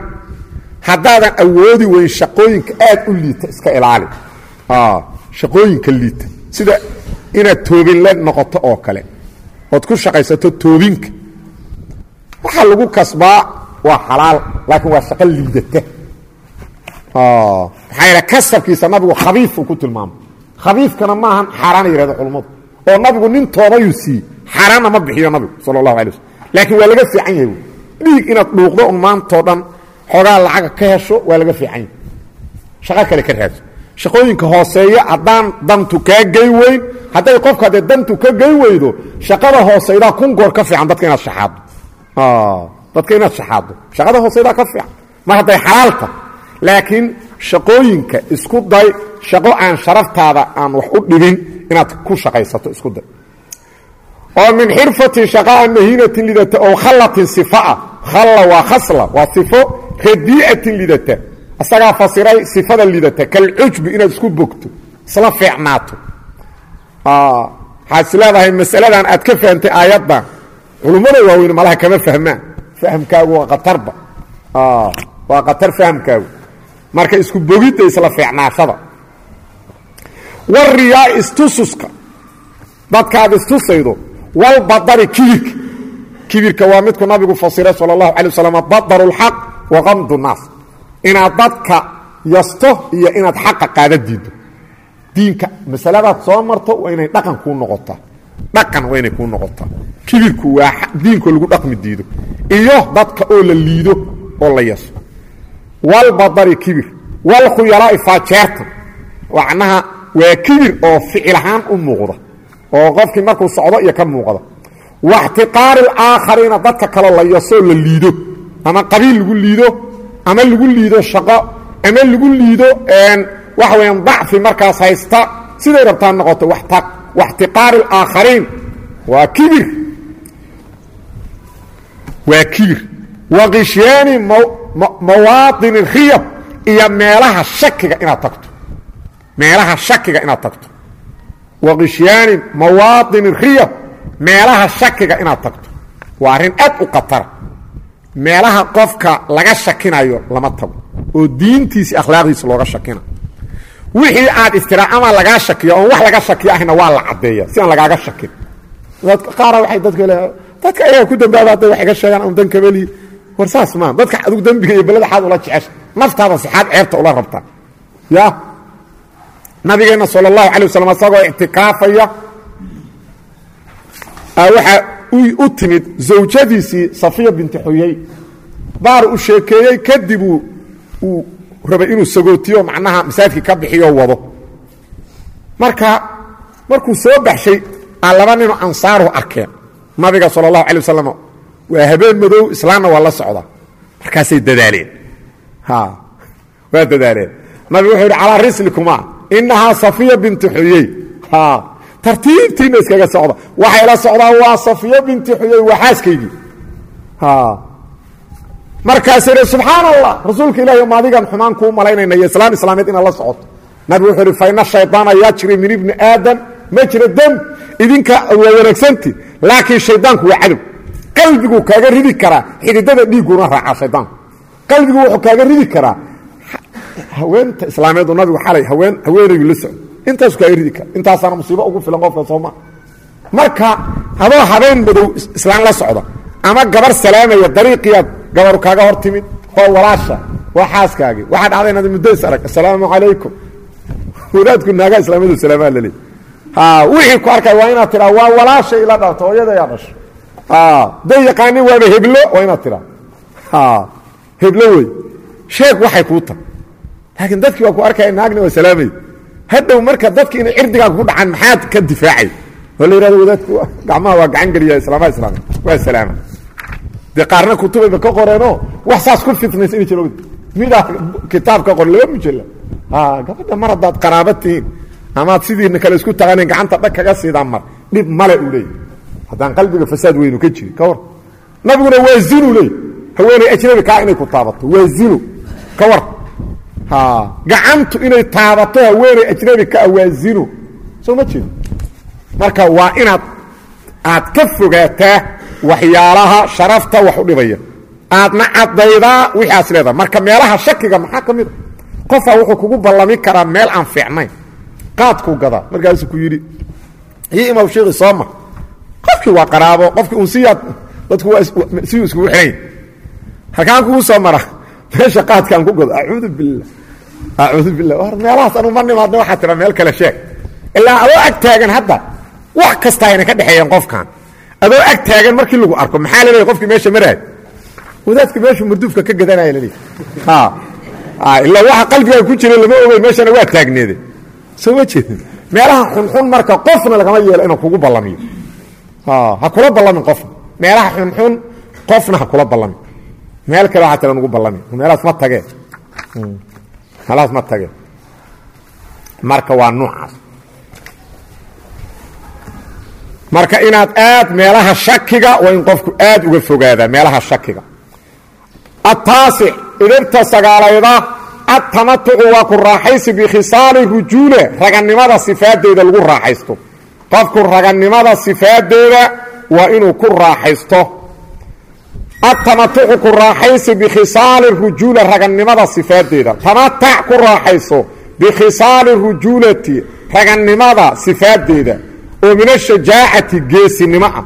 Haddaadan awoodi weyn shaqooyinka aad u liita iska ilaali. Shaqooyinka liita. Sida inaad toobinle noqoto oo kale. Ood ku shaqaysato toobinka. Waxaa lagu kasbaa waa xalaal laakiin waa shaqo liidata maxaa yaele kasabkiisa nabigu khabiifuu ku tilmaamay khabiifkana maahan xaaraana yihahda culummadu oo nabigu nin toobayuu siiyey xaaraanna ma bixiyo nabigu sala allahu alay waslm laakiin waa laga fiican yahay dhiig inaad dhuuqdo un maantao dhan xoogaa lacaga ka hesho waa laga fiican yahay shaqo kale ka raadso shaqooyinka hooseeya haddaan dantu kaa gey weyn hadday qofka haddee dantu ka gey weydo shaqada hooseydaa kun goor ka fiican dadka inaad shaxaaddo dadka inaad shaxaaddo shaqada hooseydaa ka fiican mar hadday xalaalta laakiin shaqooyinka isku day shaqo aan sharaftaada aan wax u dhibin inaad ku shaqaysato isku day. Oo min xirfatin shaqaa mahiinatin lidata oo khallatin sifaa. Khalla waa khasla waa sifo radii'atin lidata. Isagaa fasiray sifada lidata kalcujbi inaad isku bogto isla fiicnaato. Waxaad is leedahay masaladan aad ka fahamtay aayaddan culummada waaweyn malaha kama fahmaan. Fahamkaagu waa khatarba. Waa khatar fahamkaagu marka isku bogidda isla fiicnaashada. Wariyaa istususka. Dadkaad istusaydo walbadari kibirka. Kibirka waa midku nabigu fasiray sal اlahu alay waslm badaru اlxaq waqamdu naas. Inaad dadka yasto iyo inaad xaqa qaada diido diinka masaladaad soo marto waa inay dhaqan kuu noqotaa. Dhaqan waa inay kuu noqotaa. Kibirku waa diinko lagu dhaqmi diido. Iyo dadka oo la liido oo la yaso walbadari kibir walkhuyalaai faajeertan macnaha waa kibir oo ficil ahaan u muuqda oo qofkii markuu socdo iyo ka muuqda waxtiqaari alaakhariina dadka kaloo la yasoo la liido. Ama qabiil lagu liido ama lagu liido shaqo ama lagu liido waxa weyaan dacfi markaas haysta. Siday rabtaan noqoto waxtiqaari alaakhariin waa kibir. Waa kibir. Wa qishyaani mawaadin riyab iyo meelaha shakiga inaad tagto. Meelaha shakiga inaad tagto. Wa qishyaani mawaadin riyab meelaha shakiga inaad tagto. Waa arrin aad u khatara meelaha qofka laga shakinayo lama tago oo diintiisi akhlaaqdiisa looga shakina. Wixii aad istiraa ama lagaa shakiyo oon wax laga shakiyo ahna waa la caddeeya si aan lagaaga shakin. Qaara waay dadka dadka ayaga ku dambaaba hadday wax sheegaan un dan war saas maa dadka adigu dembiga iyo belada xaad ula jecesha naftaada sixaad ceebta ula rabtaa ya. Nabigeenna sala allahu calay wasalam isagoo ictikaafaya waxaa u timid zawjadiisii safiya binti xuyey baar u sheekeeyey kadib uu rabay inuu sagootiyo macnaha masaajidkii ka bixiyo wado. Marka markuu soo baxshay aa laba ninoo ansaaru arkeen nabiga sala allahu calay wasalam waa habeen madow islaamna waa la socdaa markaasay dadaaleen. Waa dadaaleen. Nabigu wuxuu yidhi calaa rislikuma inahaa safiya binti xuyey. Tartiibtiina iskaga socda. Waxay la socdaan waa safiyo binti xuyey waa xaaskaygii markaasuu yidhi subxaan allah rasuulka ilahi ma adigan xumaan kuu malaynayna iyo islaam islaameed inaad la socoto nabigu wuxuu ihi faina shaydaana yajri min ibni aadam majra dam idinka waa wanaagsanti laakiin shaydaanku waa cadow qalbiguu kaaga ridi karaa xididada dhiigguna raacaa shaydaanku qalbigu wuxuu kaaga ridi karaa haweenta islaameedu nabigu xalay haween haweenaygu la socdo. Intaasu kaaga ridi kara. Intaasaana musiibo ugu filan qofka sooma marka adoo habeen madow islaan la socda ama gabar salaamaya dariiqiyaad gabaru kaaga hor timid oo walaasha waa xaaskaagii. Waxaa dhacday inaad muddo is arag assalaamu calaykum. Wadaadku naagaa islaamadu salaamaa laleey wixii ku arkay waa inaad tiraa waa walaasha ila dhalto hooyada yaa dhasho day yaqaanin waaba heblo waa inaad tiraa heblo wey. Sheeg waxay kuu tahay laakiin dadkii waa ku arkaya naagna waa salaamay. Hadhow marka dadki inay cirdigaaga ku dhacaan maxaad ka difaacay? Oo la yihahdo wadaadku gacmaha waa gacan geliya islaamaha islaame. Waa salaama dee qaarna kutubayba ka qoreenoo? Wax saas ku fitnaysa ina jiro. Midaa kitaab ka qor laba mujalla gabadha mar haddaad qaraaba tihiin amaad sidiina kale isku taqaaneen gacanta dhag kaga siidaan mar. Dhib male uu leey haddaan qalbiga fasaad weynu ka jiri ka war. Nabiguna waa zinu leey haweeney ajnabi kaa inay ku taabato. Waa zinu. Ka war. Gacantu inay taabato haweeney ajnabi kaa waa zinu. Soo ma jeedo marka waa inaad aad ka fogaataa waxyaalaha sharafta wax u dhibaya. Aadna caddaydaa wixii aas leedaha marka meelaha shakiga maxaa ka mid a qofaa wuxuu kugu ballami karaa meel aan fiicnayn. Qaadkuu gadaa. Markaasuu ku yidhi ii imaw sheekhi sooma qofkii waa qaraabo qofkii un siyaad dadku waa siyuu iskugu xidhanya halkaan kugu soo mara meesha qaadkaan ku gado acuudu billah acuudu billah war meelahaas anu ma nimaadna waxaa tira meel kale sheeg. Ilaa adoo ag taagan hadda wax kasta ayna ka dhexeeyeen qofkan adoo ag taagan markii lagu arko maxaa laleeyahy qofkii meesha maraay wadaadka meeshu marduufka ka gadanaya laleeyahy ilaa waxa qalbigaa ku jira lama ogeyn meeshana waa taagneede. Soo ma jeedin. Meelaha xunxun marka qofna lagama yeelo inuu kugu ballamiyo ha kula ballamin qofna meelaha xunxun qofna ha kula ballamin. Meel kale waxaa tira nugu ballami meelahaas ma tagee. Meelahaas ma tagee. Marka waa nuucaas marka inaad aad meelaha shakiga waa in qofku aad uga fogaadaa meelaha shakiga. Ataasic idibta sagaalayda atamatucu waa ku raaxaysi bikhisaali rujuule raganimada sifaadeeda lagu raaxaysto qofku raganimada sifaadeeda waa inuu ku raaxaysto. Atamatucu ku raaxaysi bikhisaali rujuula ragannimada sifaadeeda tamatac ku raaxayso bikhisaali rujuulati ragannimada sifaadeeda oo min ashajaacati geesinimo ah.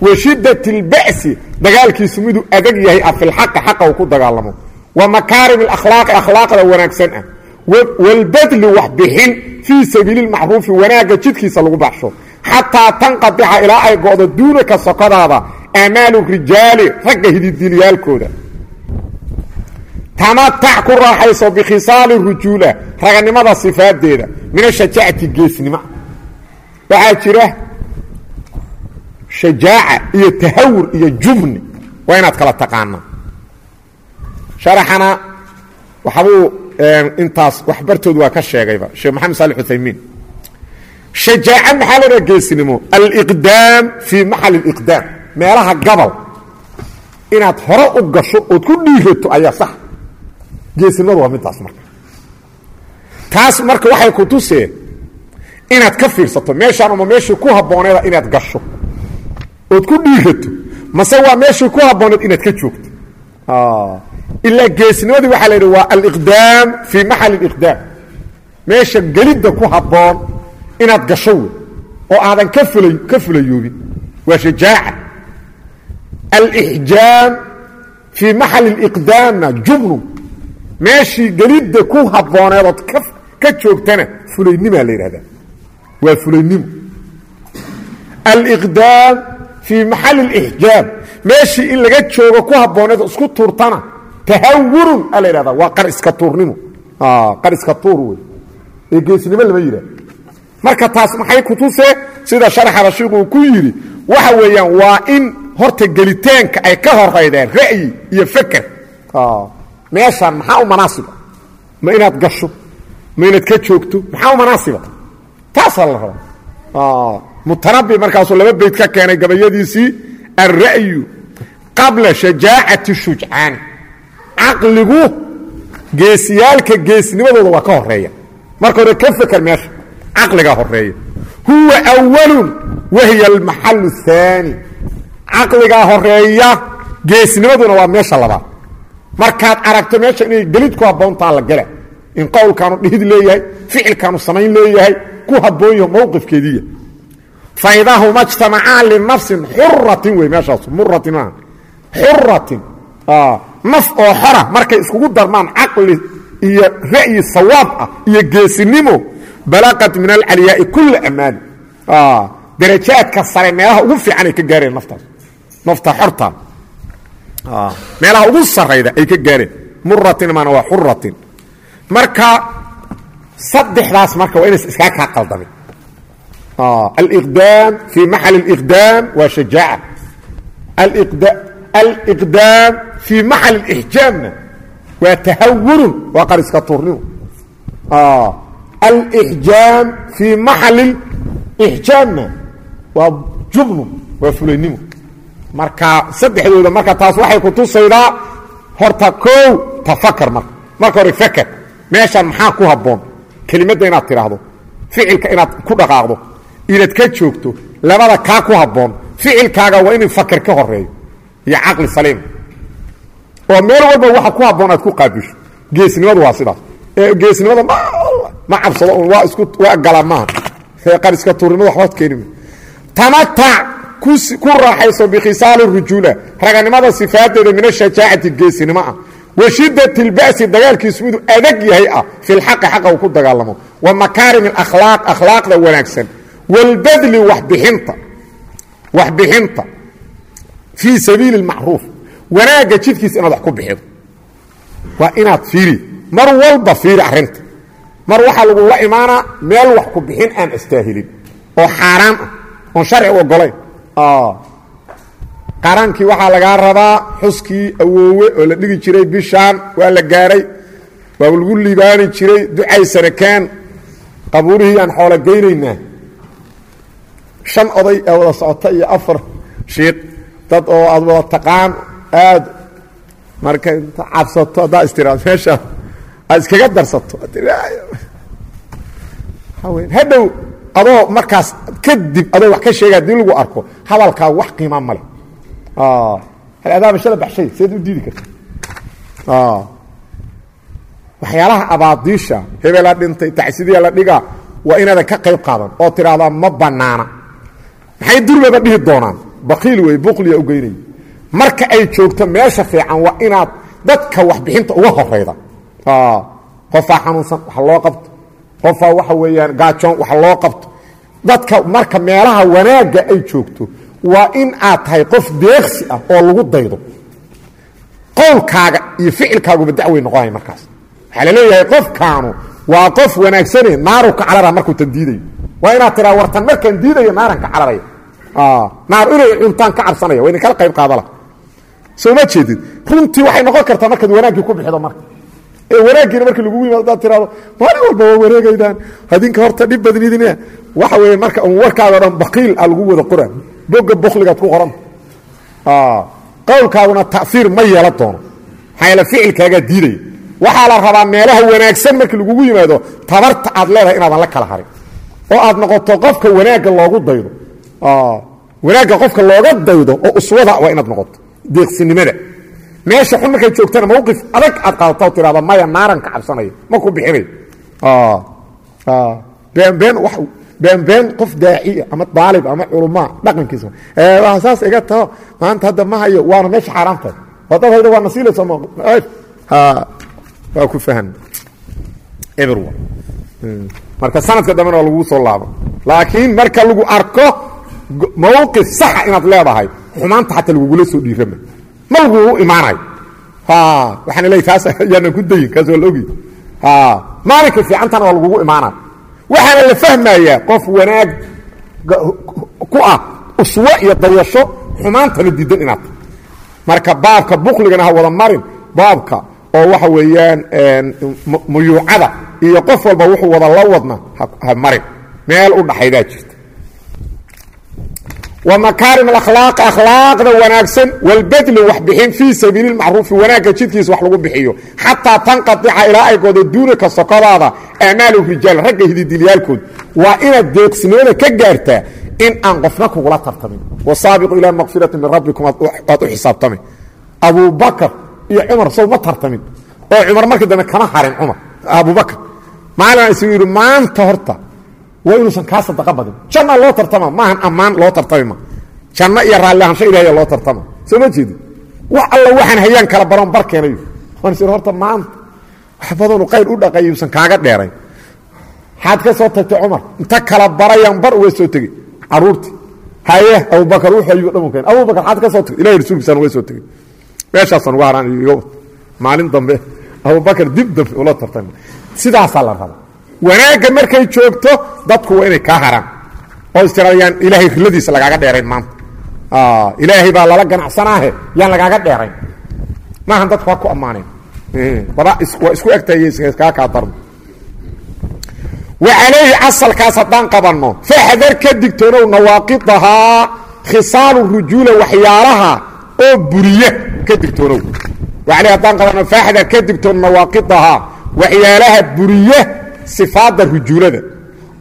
Wa shidat اlba'si dagaalkiisu miduu adag yahay ah filxaqi xaqa uu ku dagaalamo. Wa makaarim اlakhlaaqi akhlaaqda wanaagsan ah wاlbadli wax bixin fii sabiili اlmacruufi wanaagga jidkiisa lagu baxsho. Xataa tanqadica ilaa ay go'do duunaka sokodaada aamaalu rijaali ragga hididiilyaalkooda tamatac ku raaxayso bikhisaali rujuula raganimada sifaadeeda min ashajaacati geesnimo waxaa jira shajaaca iyo tahawur iyo jubni waa inaad kala taqaanaa. Sharaxana waxbuu intaas waxbartood waa ka sheegayba sheekh maxamed saali uthaymiin shajaaca maxaa la dhaha geesnimo aliqdaam fii maxali اliqdaam meelaha gabal inaad hore u gasho ood ku dhiirato ayaa sax. Geesnimadu waa midaas marka. Taas marka waxay ku tuseen inaad ka fiirsato meeshaan uma meeshii ku habbooneeda inaad gasho. Ood ku dhiirato mase waa meeshii ku habbooneed inaad ka joogto ilaa geesnimadii waxaa la yidhi waa aliqdaam fii maxali اliqdaam meesha gelidda ku habboon inaad gasho wey oo aadan ka fula ka fulayoobin waa shajaaca alixjaam fii maxali اliqdaamna jubnu meeshii gelidda ku habbooneed ood ka ka joogtana fulaynimaa la yidhahdaa waa fulaynimo aliqdaam fii maxali اlixjaam meeshii in laga joogo ku habbooneed oo isku tuurtana tahawurun a la yidhahdaa waa qar iska tuurnimo. Qar iska tuur wey ee geesnimo lama yidhahdo marka taas maxay ku tusee? Sida sharaxaba shiiku uu ku yidhi waxa weeyaan waa in horta gelitaanka ay ka horaydeen ra'yi iyo feker meeshaan maxaa u manaasiba ma inaad gasho ma inaad ka joogto maxaa u manaasiba taasaa la rabaa mutanabi markaasuu laba beyd ka keenay gabayadiisii alra'yu qabla shajaacati shujcaani caqligu geesiyaalka geesnimadooda waa ka horreeya marka hore ka feker meesha. Caqligaa horreeya huwa awalun wahiya almaxalu اhaani caqligaa horreeya geesnimaduna waa meesha labaad. Markaad aragto meesha inay gelid ku habboontaa la gala in qowlkaanu dhihid leeyahay ficilkaanu samayn leeyahay ku habboon yaho mowqifkeediiya faydahuma jtamacaan linafsin xuratin wey meeshaas muratin maaha xuratin naf oo xora markay iskugu darmaan caqli iyo ra'yi sawaab ah iyo geesinimo balaqat min alcaliyaai kula ammaani darajaadka sare meelaha ugu fiican ay ka gaareen naftaas nafta xorta. Meelaha ugu sarayda ay ka gaareen muratin maana waa xuratin marka saddexdaas marka waa inays iskaa kaa qaldamin aliqdaam fii maxali اliqdaam waa shajaaca aliqdaam fii maxali اlixjaamna waa tahawurun waa qariska tuurnimo alixjaam fii maxali ixjaamna waa jubnu waa fulaynimo marka saddexdooda marka taas waxay ku tusaydaa horta kow tafakar marka marka hore faker meeshaan maxaa ku habboon kelimadda inaad tidhaahdo ficilka inaad ku dhaqaaqdo inaad ka joogto labada kaa ku habboon ficilkaaga waa inuu faker ka horeeyo iyo caqli saliim oo meel walba waxa ku haboon aad ku qaabisho geesnimadu waa sidaas. Geesnimada ma cabsado waa isku waa gala maaha reeqariska tuurnimada waxbaad keeni tamatac ku raaxayso bikhisaali rujuula raganimada sifaadeeda min ashajaacati geesinimo ah. Wa shidat dagaalkiisu miduu adag yahay ah. Fi lxaqi xaqa uu ku dagaalamo. Wa makaarim اakhlaaq akhlaaqda wanaagsan. Walbadli waxbixinta waxbixinta fii sabiili اlmacruuf wanaagga jidkiisa inaad wax ku bixido waa inaad fiiri mar walba fiiri arrinta mar waxaa lagula imaanaa meel wax ku bixin aan astaahilin oo xaaraan ah oon sharci u ogolayn qaraankii waxaa lagaa rabaa xuskii awoowe oo la dhigi jiray bishaan waa la gaaray waa lagu liibaani jiray ducay sanakeen qabuurihii aan xoolo geynaynaa shan oday ee wada socota iyo afar shiiq dad oo aad wada taqaan aad marka inta cabsato haddaa istiraad meesha aad iskaga darsato. Hadhow adoo markaas kadib adoo wax ka sheega haddii lagu arko hadalkaa wax qiima male adaaba shala baxshay seed u diidi karta waxyaalaha abaadiisha hebela dhintay tacsidiya la dhigaa waa inaadan ka qayb qaadan oo tidhaahdaa ma banaana. Maxay durbaba dhihi doonaan bakiil wey buqliya u geynay marka ay joogto meesha fiican waa inaad dadka waxbixinta uga horayda qofaa xanuunsan wax loo qabto. Qofaa waxa weeyaan gaajoon wax loo qabto. Dadka marka meelaha wanaagga ay joogto waa in aad tahay qof deeqsi ah oo lagu daydo. Qowlkaaga iyo ficilkaaguba dacwey noqonaya markaas. Waxaa la leeyahay qofkaanu waa qof wanaagsane naaru ka carara markuu tan diidayo waa inaad tiraa wartan markaan diidayo naaran ka cararaya naar inay cuntaan ka cabsanaya idin kala qayb qaadala. Soo ma jeedid runtii waxay noqon kartaa markaad wanaaggii ku bixido marka. Ee wanaaggiina marka lagu yimaado hadaad tirahdo maalin walba waa wareegaydaan. Adinka horta dhib badnidin waxa weeye marka un warkaado dhan baqiil a lagu wada qora boga bokligaad ku qoranta qowlkaaduna ta'iir ma yeelan doono. Maxaa yaele ficilkaagaa diidaya waxaa la rabaa meelaha wanaagsan markii lagugu yimaado tabarta aad leedahay inaadan la kala harin. Oo aad noqoto qofka wanaagga loogu daydo wanaagga qofka looga daydo oo uswada waa inaad noqoto. Deeqsinimada. Meesha xun markay joogtana mawqif adag aad qaadato tirahda maya naaran ka cabsanaya. Ma ku bixinay? Beenbeen wa beenbeen qof daaciya ama daalib ama culamaa dhaqankiisa. Saas iga taho maanta hadda ma hayo waana meesha xaaraamtahay haddaad haydo waa nasiilaysa waa ku fahan. Eber marka sanadka dambena waa lagu soo laabo laakiin marka lagu arko mawqif saxa inaad leedahay. Xumaanta xataa lagugula soo dhiirama ma lagugu imaanayo waxaana leey taas yaana ku dayin kaas waa la ogi. Maalinka fiicantana waa lagugu imaanayo waxaana la fahmayaa qof wanaag ku ah uswo iyo dayasho xumaantana diidan inaad. Ta marka baabka bukligana ha wada marin. Baabka oo waxa weeyaan muyuucada iyo qof walba wuxuu wada la wadna ha marin. Meel u dhaxaydaa jirta wa makaarim alakhlaaqi akhlaaqda wanaagsan walbadli waxbixin fii sabiili lmacruufi wanaagga jidkiisa wax lagu bixiyo. Xataa tanqadica ilaa ay goodo duunaka sokodaada aamaalu rijaal ragga hididilyaalkood waa inaad deeqsinimada ka gaartaa in aan qofna kugula tartamin. Wasaabiqu ilaa makfirati min rabbikum aad u xisaabtami. Abubakar iyo cumar sow ma tartamin. Oo cumar markii dambe kama harin cumar. Abubakar maalin isuu yidhi maanta horta waa inuusan kaa sadaqa badin. Janna loo tartama. Maahan ammaan loo tartami ma. Janno iyo raalli ahaansho ilaahay loo tartama. Soo ma jeedi wax alla waxaan hayaan kala baron barkeenayo waan is horta maanta wax badanu qayr u dhaqay yuusan kaaga dheerayn. Maxaad ka soo tagtay cumar. Inta kala barayaan bar uga soo tegey caruurtii haye abubakar wuxuu ayuu dhamu keen. Abubakar maxaad ka soo tagay ilahay rasuulkiisaan uga soo tegey meeshaasaan uga haraan iga maalin dambe. Abubakar dib dambe ula tartama sidaasaa la rabaa wanaagga markay joogto dadku waa inay kaa haraan oo istiraadayaan ilaahay riladiisa lagaaga dheerayn maanta. Ilaahay baa lala ganacsanaahe yaan lagaaga dheerayn. Maahan dadku ha ku ammaaneen. Waa isku egtahay kaa darno. Wa asalkaas haddaan qabanno faxdar ka digtoonow nawaaqidahaa khisaalu rujuula waxyaalaha oo buriya ka digtoonow. Wacaleyhi haddaan qabanno faxdar ka digtoon nawaaqidahaa waxyaalaha buriya sifaadda rujuulada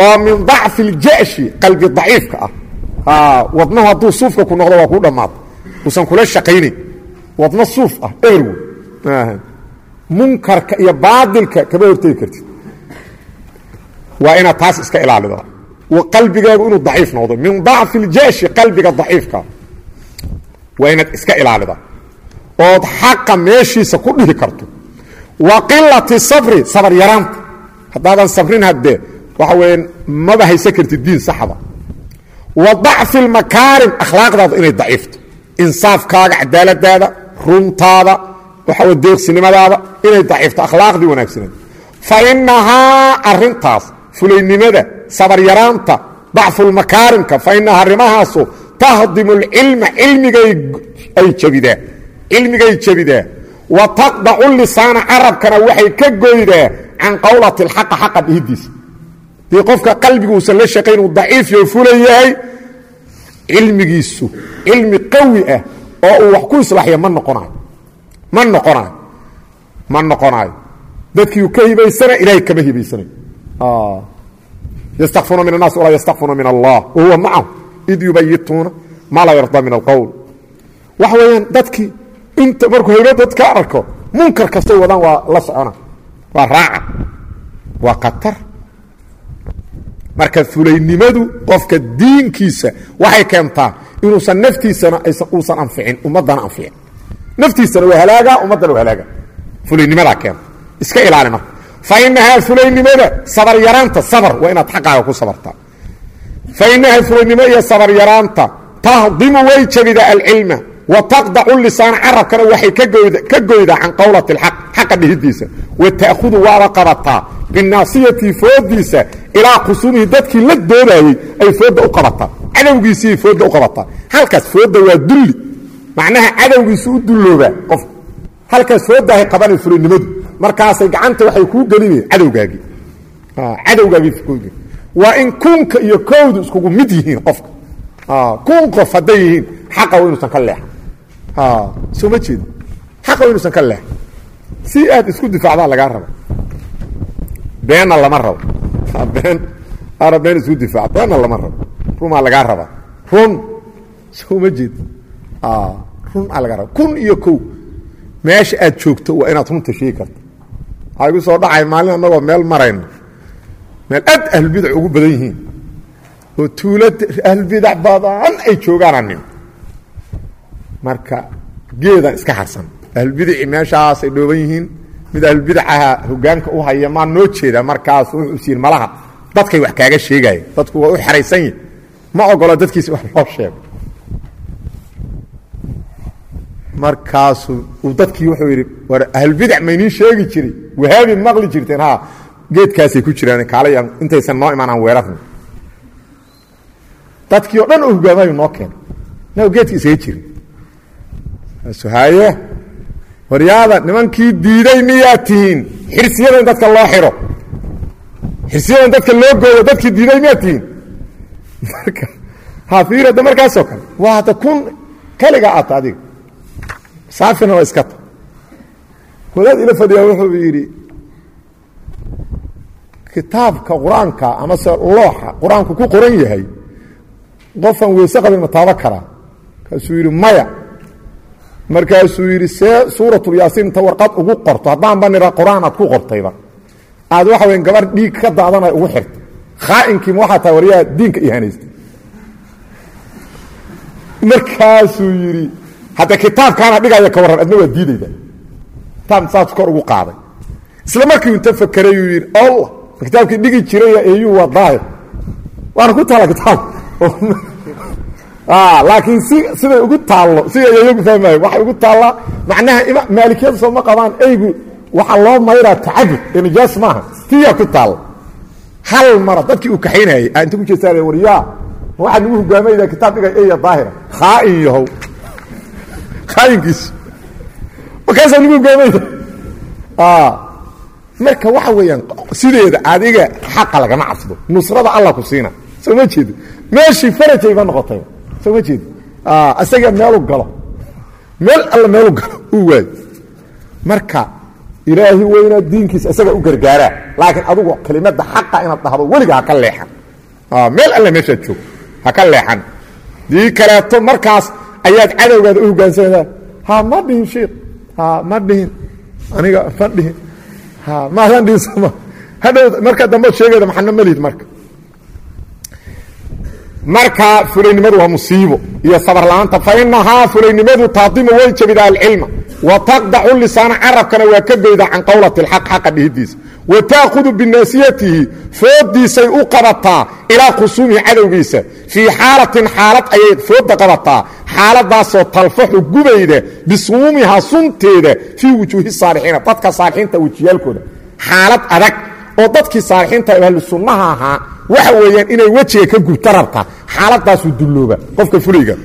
oo min dacfi iljashi qalbi daciifka ah. Wadnahu hadduu suufka ku noqdo waa kuu dhammaata uusan kula shaqaynayn wadno suuf ah erwo munkarka iyo baadilka kama hortegi kartid. Waa inaad taas iska ilaalida qalbigaagu inuu daciif noqdo. Min dacfi iljashi qalbiga daciifka. Waa inaad iska ilaalida ood xaqa meeshiisa ku dhihi karto. Wa qilati sabri sabar yaraanta haddaadan sabrin haddee waxa weya maba haysan kartid diin saxda wa dacfi lmakaarim akhlaaqdaada inay daciifto. Insaafkaaga cadaaladaada runtaada waxaw deeqsinimadaada inay daciifto akhlaaqdii wanaagsaneed fa inahaa arintaas fulaynimada sabar yaraanta dacfulmakaarimka fa inahaa arrimahaasu tahdimu lcilma cilmigay jabidaa wa taqdacu lisaana carabkana waxay ka goydaa can qawlati اlxaqa xaqa dhihidiisa dii qofka qalbiga uusan la shaqayn uu daciif yo fulan yahay cilmigiisu cilmi qawi ah oo uu wax ku islaaxya ma noqonayo ma noqonayo ma noqonayo dadkiiu ka hibaysana ilahay kama hibaysanayo ystakfuuna min الnaas walaa ystakfuuna min allah wahuwa macahu id yubayituuna maa laa yarda min alqowl waxa weeyaan dadkii inta markuu haybad dad ka arko munkar kastay wadaan waa la socona. Waa raaca waa khatar. Marka fulaynimadu qofka diinkiisa waxay keentaa inuusan naftiisana uusan anficin ummaddana anficin. Naftiisana waa halaaga ummaddana waa halaaga. Fulaynimadaa keenta iska ilaali marka. Fa inahaa fulaynimada sabar yaraanta sabr waa inaad xaqaaga ku sabartaa fa inahaa fulaynimo iyo sabar yaraanta tahdimu way jabida alcilma wa taqdacu lisaana carabkana waxay ka goydaa can qowlati اlxaq xaqa dhihidiisa. Wa ta'khudu waaba qabataa binaasiyati foodiisa ilaa khusuumihi dadkii la doodayey ay fooda u qabataa. Cadowgiisii fooda u qabataa. Halkaas fooda waa dulli. Macnaha cadowgiisi u dulloobaa qof. Halkaas foodaahay qabanay fulaynimadu markaasay gacanta waxay kuu gelinayeen cadowgaagii. Cadowgaagii waa in kunka iyo kowdu iskugu mid yihiin qofka. Kun qof hadday yihiin xaqa wa inuusan ka leexan soo ma jeedo? Xaqa inuusan ka leexan si aad isku difaacdaa lagaa raba beenna lama rabo. Been. Ara been isku difaac. Beenna lama rabo. Rumaa lagaa rabaa run. Soo ma jeedo? Run aa lagaa raba. Kun iyo kow. Meesha aad joogto waa inaad runta sheegi karta waxaa igu soo dhacay maalin annagoo meel marayno. Meel aad ahlbidac ugu badan yihiin. Oo tuulad ahlbidac badan ay joogaananim marka geedaan iska harsan. Ahlbidaci meeshaasay dhooban yihiin. Mid ahlbidacaha hogaanka u haya maa noo jeeda markaas wuxuu siin malaha. Dadkay wax kaaga sheegaya dadku waa u xeraysan yihiin ma ogolo dadkiisi wax loo sheego. Markaasuu uu dadkii wuxuu yidhi war ahlbidac mayniin sheegi jiray. Wahaabi maqli jirteen. Ha geedkaasay ku jiraan kaalayaan intaysan noo imaan aan weerarna. Dadkii oo dhan oo hogaamayu noo keenay nago geedka isaga jirin haye waryaada nimankii diiday miyaa tihiin xirsiyada in dadka loo xidho xirsiyada in dadka loo gooyo dadkii diiday miyaa tihiin marka ha fiir hadda markaasoo kale waa kun kaliga ata adiga. Saafina waa iska ta wadaad ila fadhiyaa wuxuu yidhi kitaabka qur'aanka amase looxa qur'aanku ku qoran yahay qofaan weyse qabin ma taaba karaa. Markaasuu yidhi maya markaasuu yidhi see suuratulyaasiin inta warqad ugu qorto haddaanba nira qur'aan aad ku qortayba. Aad waxa weya gabar dhiig ka daadanay ugu xirta khaa'inkiima waxaa tahay waryaa diinka ihaanaystay markaasuu yidhi hadda kitaabkaana dhigaya ka warran adna waa diidayda. Kitaab saas kor ugu qaaday. Isla markii inta fakerayuu yidhi allah kitaabkii dhigi jiraya eyuu waa daahir. Waana ku taalla kitaab laakiin si siday ugu taallo sida yayagu fahmayo waxay ugu taallaa macnaha maalikiyadu soo ma qabaan eygu waxaa loo mayraa tacabud ee nijaas maaha. Tiyaa ku taalla hal mara dadkii uu kaxaynayay aa inta ku jeestaan waryaa ma waxaad nagu hogaamayda kitaab dhigay eya daahira. Khaa'in yahow. Khaayinkiisu markaasaa nagu hogaamayda marka waxa weeyaan sideeda adiga xaqa lagama casbo. Nusrada alla ku siina. Soo ma jeedo meeshii farajayba noqotay soo ma jeedo isaga meelu galo. Meel alla meelu galo uu waayo marka ilaahi weynaa diinkiisa isaga u gargaaraa laakiin adugu kelimada xaqa inaad dhahdo weliga haka leexan. Meel alle meeshaad joog haka leexan. Dii kaleeto markaas ayaad cadowgaada u hogaansanaysaa ha ma dhihin sheikh. Ha ma dhihin. Aniga ma dhihin. Maadan dhihin soma hadhow marka dambe sheegayda maxana malihid marka marka fulaynimadu waa musiibo iyo sabar la'aanta fa inahaa fulaynimadu taadimu way jabidaa alcilma. Wa taqdacu lisaana carabkana waa ka goydaa can qowlati اlxaq xaqa dhihidiisa. Wa taakudu binaasiyatihi foodiisay u qabataa ilaa khusuumihi cadowgiisa. Fii xaalatin xaalad ayay fooda qabataa xaaladaasoo talfaxu gubayda bisuumumihaa sunteeda fii wujuuhi saalixiina dadka saalixiinta wejiyaalkooda. Xaalad adag oo dadkii saalixiinta ahlu sunnaha ahaa waxa weeyaan inay wejiga ka gubta rabta xaaladaasuu dullooba qofka fulayga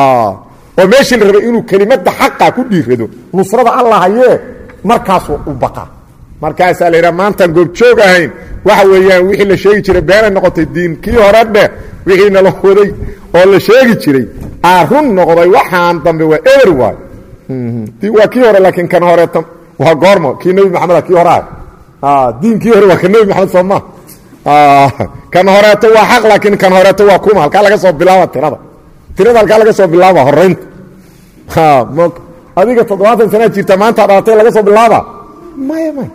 oo meeshii la rabay inuu kelimada xaqa ku dhiirado nusrada alla hayee markaasuu u baqa. Markaasaa la yidhaha maantaan goobjoog ahayn. Waxa weeyaan wixii la sheegi jiray beenay noqotay diin kii hore dheh wixii nala waday oo la sheegi jiray aa run noqday waxaan dambe waa eber waay. Waa kii hore laakiin kan horeeta waa goormo kii nebi maxamed kii hore ah diinkii hore waa ka nebi maxamed soo ma kan horeeto waa xaq laakiin kan horeeto waa kuma. Halkaa laga soo bilaaba tirada. Tirada halkaa laga soo bilaaba horeynta adiga toddobaatan sanaa jirta maanta dhalatay laga soo bilaaba. Maya maya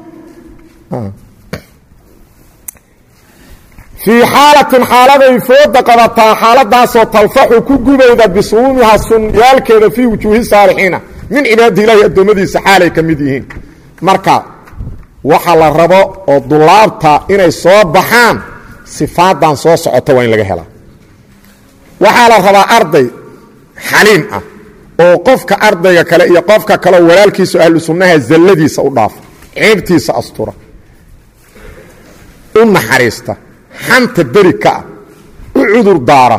fii xaalatin xaaladay fooda qabataa xaaladaasoo talfaxu ku gubayda bisuumiha sunyaalkeeda fii wujuuhi saalixiina. Min cibaadi ilaahi addoommadiisa xaalay ka mid yihiin. Marka waxa la rabo oo dulaabta inay soo baxaan sifaadan soo socota waa in laga helaa. Waxaa la rabaa arday xaliim ah oo qofka ardayga kale iyo qofka kaleo walaalkiisa ahlu sunnaha zalladiisa u dhaafa ceebtiisa astura u naxariista xanta beri ka ah u cudur daara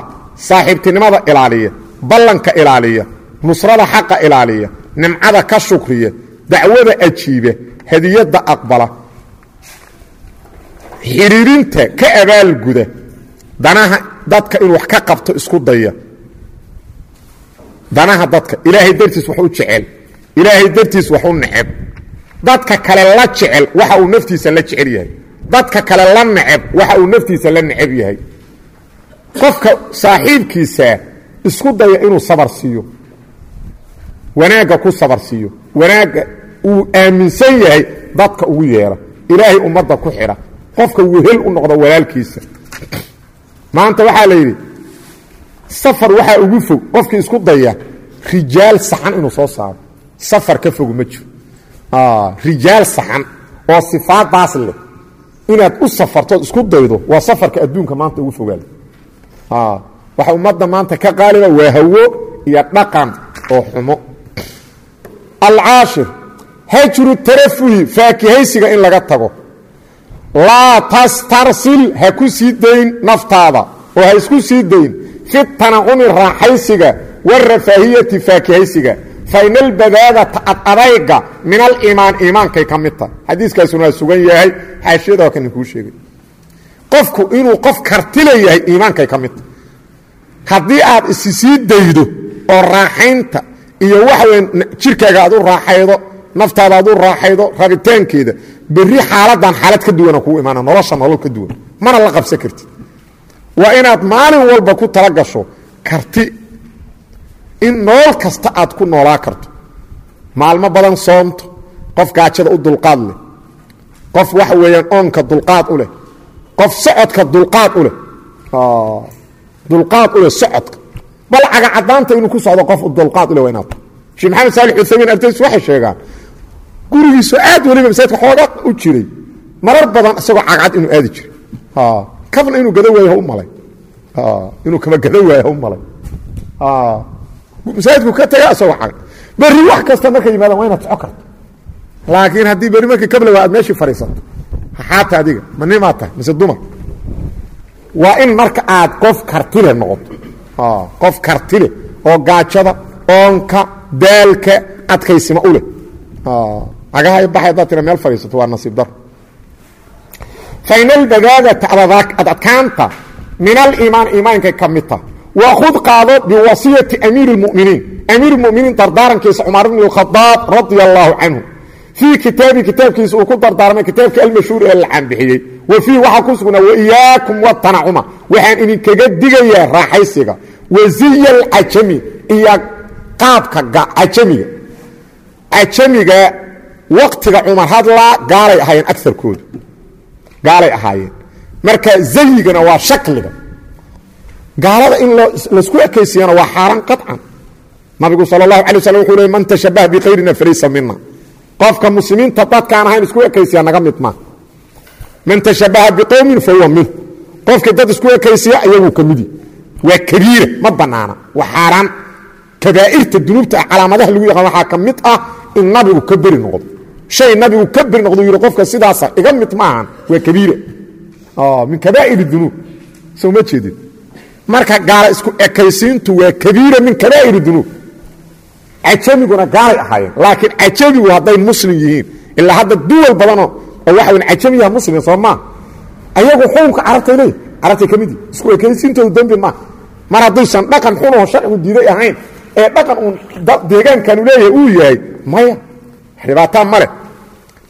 saaxiibtinimada ilaaliya ballanka ilaaliya nusrada xaqa ilaaliya nimcada ka shukriya dacwada ajiiba hadiyadda aqbala. Xidhiirinta ka abaalguda danaha dadka inuu wax ka qabto isku daya. Danaha dadka ilaahay dartiis wax u jecel ilaahay dartiis wax u neceb. Dadka kale la jecel waxa uu naftiisa la jecel yahay. Dadka kale la neceb waxa uu naftiisa la neceb yahay. Qofka saaxiibkiisaa isku daya inuu sabar siiyo. Wanaagga ku sabar siiyo. Wanaagga uu aaminsan yahay dadka ugu yeera. Ilaahay ummadda ku xidha qofka wehel u noqda walaalkiisa. Maanta waxaa la yidhi safar waxaa ugu fog. Qofkii isku daya rijaal saxan inuu soo saaro. Safar ka fogu ma jiro. Rijaal saxan oo sifaadaas leh. Inaad u safartood isku daydo waa safarka adduunka maanta ugu fogaada waxa ummadda maanta ka qaaliba waa hawo iyo dhaqan oo xumo. Alcaashir hajru tarafuhi faakihaysiga in laga tago. Laa tastarsil ha ku sii dayn naftaada oo ha isku sii dayn. Fi tanacumi raaxaysiga warafaahiyati faakihaysiga. Fain albadaadata adadayga min aliimaan iimaankay ka mid tahay. Xadiiskaasuna waa sugan yahay xaashiyada kanin kuu sheegay. Qofku inuu qof kartila yahay iimaankay ka mid tahay. Haddii aad isi sii daydo oo raaxaynta iyo waxaweyn jirkaaga aad u raaxaydo naftaada aad u raaxaydo rabitaankeeda berri xaaladan xaalad ka duwana kuu imaana nolosha nolol ka duwan. Mana la qabsan kartid. Waa inaad maalin walba ku tala karti. In nolol kasta aad ku noolaa karto. Maalmo badan soomto qof gaajada u dulqaad leh. Qof waxa weeyaan oonka dulqaad u leh. Qof socodka dulqaad u leh. Dulqaad u leh socodka. Bal cagacadaanta inuu ku socdo qof dulqaad u leh waa inaad. Sheekh maxamed saalix uthamiin ardaydiis waxay sheegaan gurigiisu aad weliba masaajidka xooga u jiray. Marar badan isagoo cagcad inuu aadi jiray. Kabna inuu gada waayo u malay. Inuu kaba gada waayo u malay. Masaajidku ka taga isagoo cagad berri wax kasta markay yimaadaan waa inaad soco karto. Laakiin haddii berri markii kabla waa aad meeshii fadhiisato haxaata adiga ma nimaa tahay mise dumar. Waa in marka aad qof kartile noqoto. Qof kartile oo gaajada oonka daalka adkaysima u leh agaha baxay haddaad tira meel fadhiisato waa nasiib dar. Fain albadaadata adadkaanta min aliimaan iimaankay ka mid taha wakhud qaado biwasiyati amiiri اlmuminiin amiir muminiin dardaarankiisa cumar bn اkhadaab radia allaahu canhu fii kitaabi kitaabkiisa uu ku dardaarmay kitaabkii almashhuur ee la caanbixiyey wa fiih waxaa ku sugnaa waiyaakum watanacuma waxaan idinkaga digayaa raaxaysiga. Waziya alcajami iyo qaabka cajamiga. Cajamiga waktiga cumar hadlaa gaalay ahaayeen aarkoodu gaalay ahaayeen. Marka zayigana waa shakliga gaalada in laysku ekaysiyana waa xaaraan qaطcan nabigu sal اlahu alay waslam wuxuu le man tashabaha bikayrina falaysa mina qofka muslimiinta dadkaan ahayn isku ekaysiya naga mid maa man tashabaha biqowmin fahuwa min qofkii dad isku ekaysiya ayaguu ka midi. Waa kabiira ma banaana. Waa xaaraan. Kabaa'irta dunuubta ah calaamadaha lagu yaqaan waxaa ka mid ah in nabigu ka beri noqdo shay nabigu ka beri noqdo yidhi qofka sidaasa iga mid maahan waa kabiira min kabaa'ir dunuub soo ma jeedin marka gaala isku ekaysiintu waa kabiira min kabaa'ir dunuub cajamiguna gaalay ahaayeen laakiin cajamigu hadday muslim yihiin ilaa hadda duwal badanoo oo waxa wn cajamiyaha maa ayagu xukunka carabtay leey carabtay ka mid isku ekaysiintoodu dembi maa mar haddaysan dhaqan xunoo sharcigu diiday ahayn ee dhaqan uun deegaankanu leeyahay uu yahay maya dhibaataa ma leh.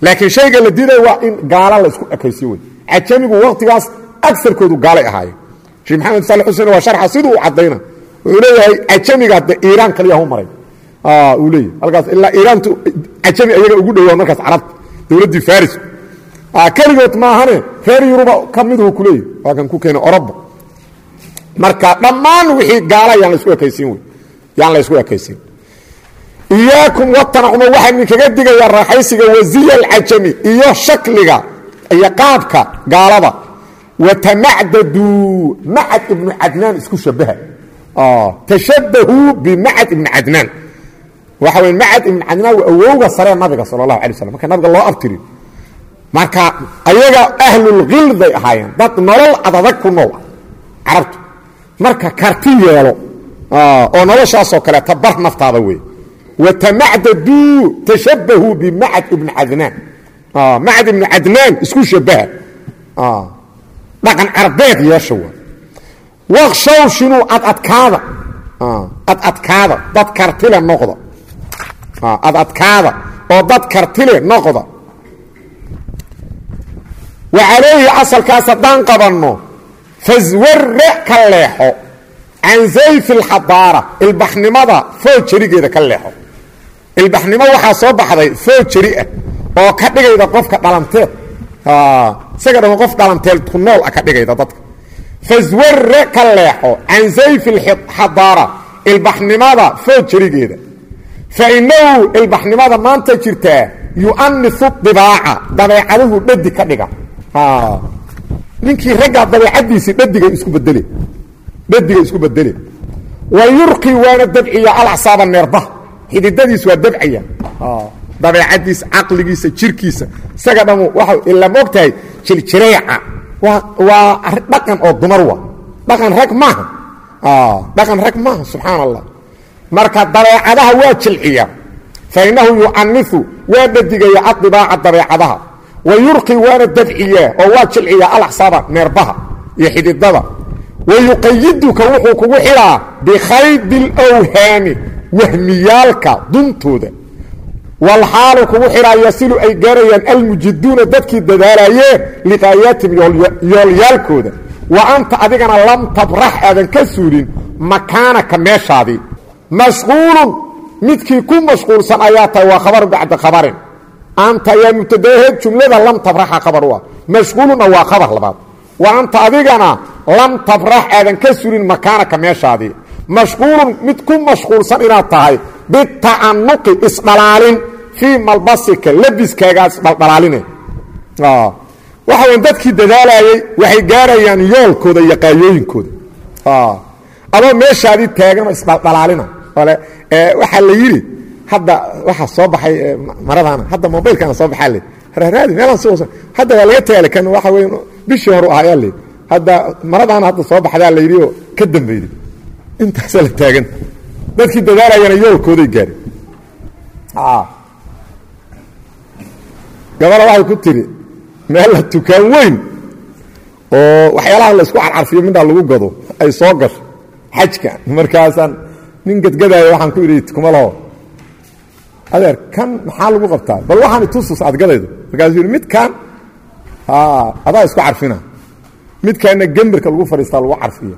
Laakiin shayga la diiday waa in gaala la isku ekaysiyo wey cajamigu waktigaas agarkoodu gaalay ahaayeen sheekh maxamed saali xuseen waa sharxa siduu u caddayna wuxuu leeyahay cajamiga hadde iiraan kaliya hu maray. Uu leeyahy halkaas ilaa iiraantu cajami ayaga ugu dhowaa markaas carabta dowladdii faris. Keligood maahane reer yuruba ka miduu ku leeyahy waa kan ku keenay oroba marka dhammaan wixii gaala yaan la isku ekaysiin wey yaan la ysku ekaysiin iyaakum watanacuma waxaa idinkaga digayaa raaxaysiga wasiya alcajami iyo shakliga iyo qaabka gaalada. Watamacdaduu macad ibnu cadnaan isku shabaha. Tashabahuu bimacad ibni cadnaan. Waxa wey macad ibnu cadnaan waa awowga saree nabiga sala allahu alay waslam marka nabiga loo abtiriyo marka ayaga ahlulkhilday ahaayeen. Dad nolol adadag ku nool ah carabtu. Marka karti yeelo oo noloshaasoo kaleeta bar naftaada wey watamacdaduu tashabahuu bimacad ibni cadnaan macad ibni cadnaan isku shabaha dhaqan carbeed yeesha waa waqshawshinuu adadkaada adadkaada dad kartile noqda adadkaada oo dad kartile noqda wa calayhi asalkaas haddaan qabanno faswarre ka leexo can zayfi alxadaara ilbaxnimada foojarigeeda ka leexo ilbaxnimo waxaa soo baxday foojari ah oo ka dhigayda qofka dhalanteed. Isaga dhama qof dhalanteed ku nool ah ka dhigayda dadka. Faswarre ka leexo can zayfi alxadaara ilbaxnimada foojarigeeda fa inahu ilbaxnimada maanta jirtaa yu'anisu dibaaca dabeecaduhu dhadi ka dhiga. Ninkii raggaa dabeecadiisii dhadigay isku bedele dhadigay isku bedele wa yurqi waana dabciya alacsaaba neerbaha xididadiis waa dabcaya. Dabeecadiisa caqligiisa jirkiisa. Isaga dhamu waa ila moogtahay jirjireeca waa dhaqan oo dumar dhaqan rag maaha dhaqan rag maaha subxaan allah marka dabeecadaha waa jilciya. Fa inahu yu'anisu waa dhadigaya adibaaca dabeecadaha. Wa waana dabciyaa oo waa jilciyaa alaxsaaba neerbaha iyo xididada. Wa wuxuu kugu xidhaa bikhaydi اlwhaami wahmiyaalka duntooda. Walxaalu kugu xidhaa yasilu ay gaarayaan almujiduuna dadkii dadaalayeen liqaayaatihim yoolyaalkooda. Wa anta adigana lam tabrax aadan ka suulin makaanaka meeshaadii mashquulun midkii ku mashquulsan ayaa tahay waa khabaru bacda khabarin. Anta ayaa mubtadaheed jumlada lam tabraxa khabar u ah waa khabar labaad. Wa anta adigana lam tabrax aadan ka suulin makaanaka meeshaadii mashquulun mid ku mashquulsan inaad tahay. Bita'anuqi isdhalaalin. Fii malbasika labiskaagaa isdhaldhalaaline waxa weyn dadkii dadaalayey waxay gaarayaan yoolkooda iyo qaayooyinkooda adoo meeshaadii taaganoo isdhaldhalaalina ole waxaa la yidhi hadda waxaa soo baxay maradaana hadda mobaylkaana soo baxaa le raaraadi meelaan soo hadda waa laga tagaale kan waxa weyn bishii horu ahayaa le hadda maradaana hadda soo baxdaa la yidhi oo ka dambeyday intaasaa la taaganta dadkii dadaalayana yoolkooday gaari gabadha waxay ku tiri meel la tukaan weyn oo waxyaalaha la isku carcarfiyo midhaa lagu gado ay soo gasho xajka. Markaasaan nin gadgadaayo waxaan ku idhi kuma laho. Adeer kan maxaa lagu qabtaa? Bal waxaan itusus aad gadaydo. Markaasuu yidhi midkan adaa isku carfina. Midkaana gemberka lagu fadhiistaa lagu carfiya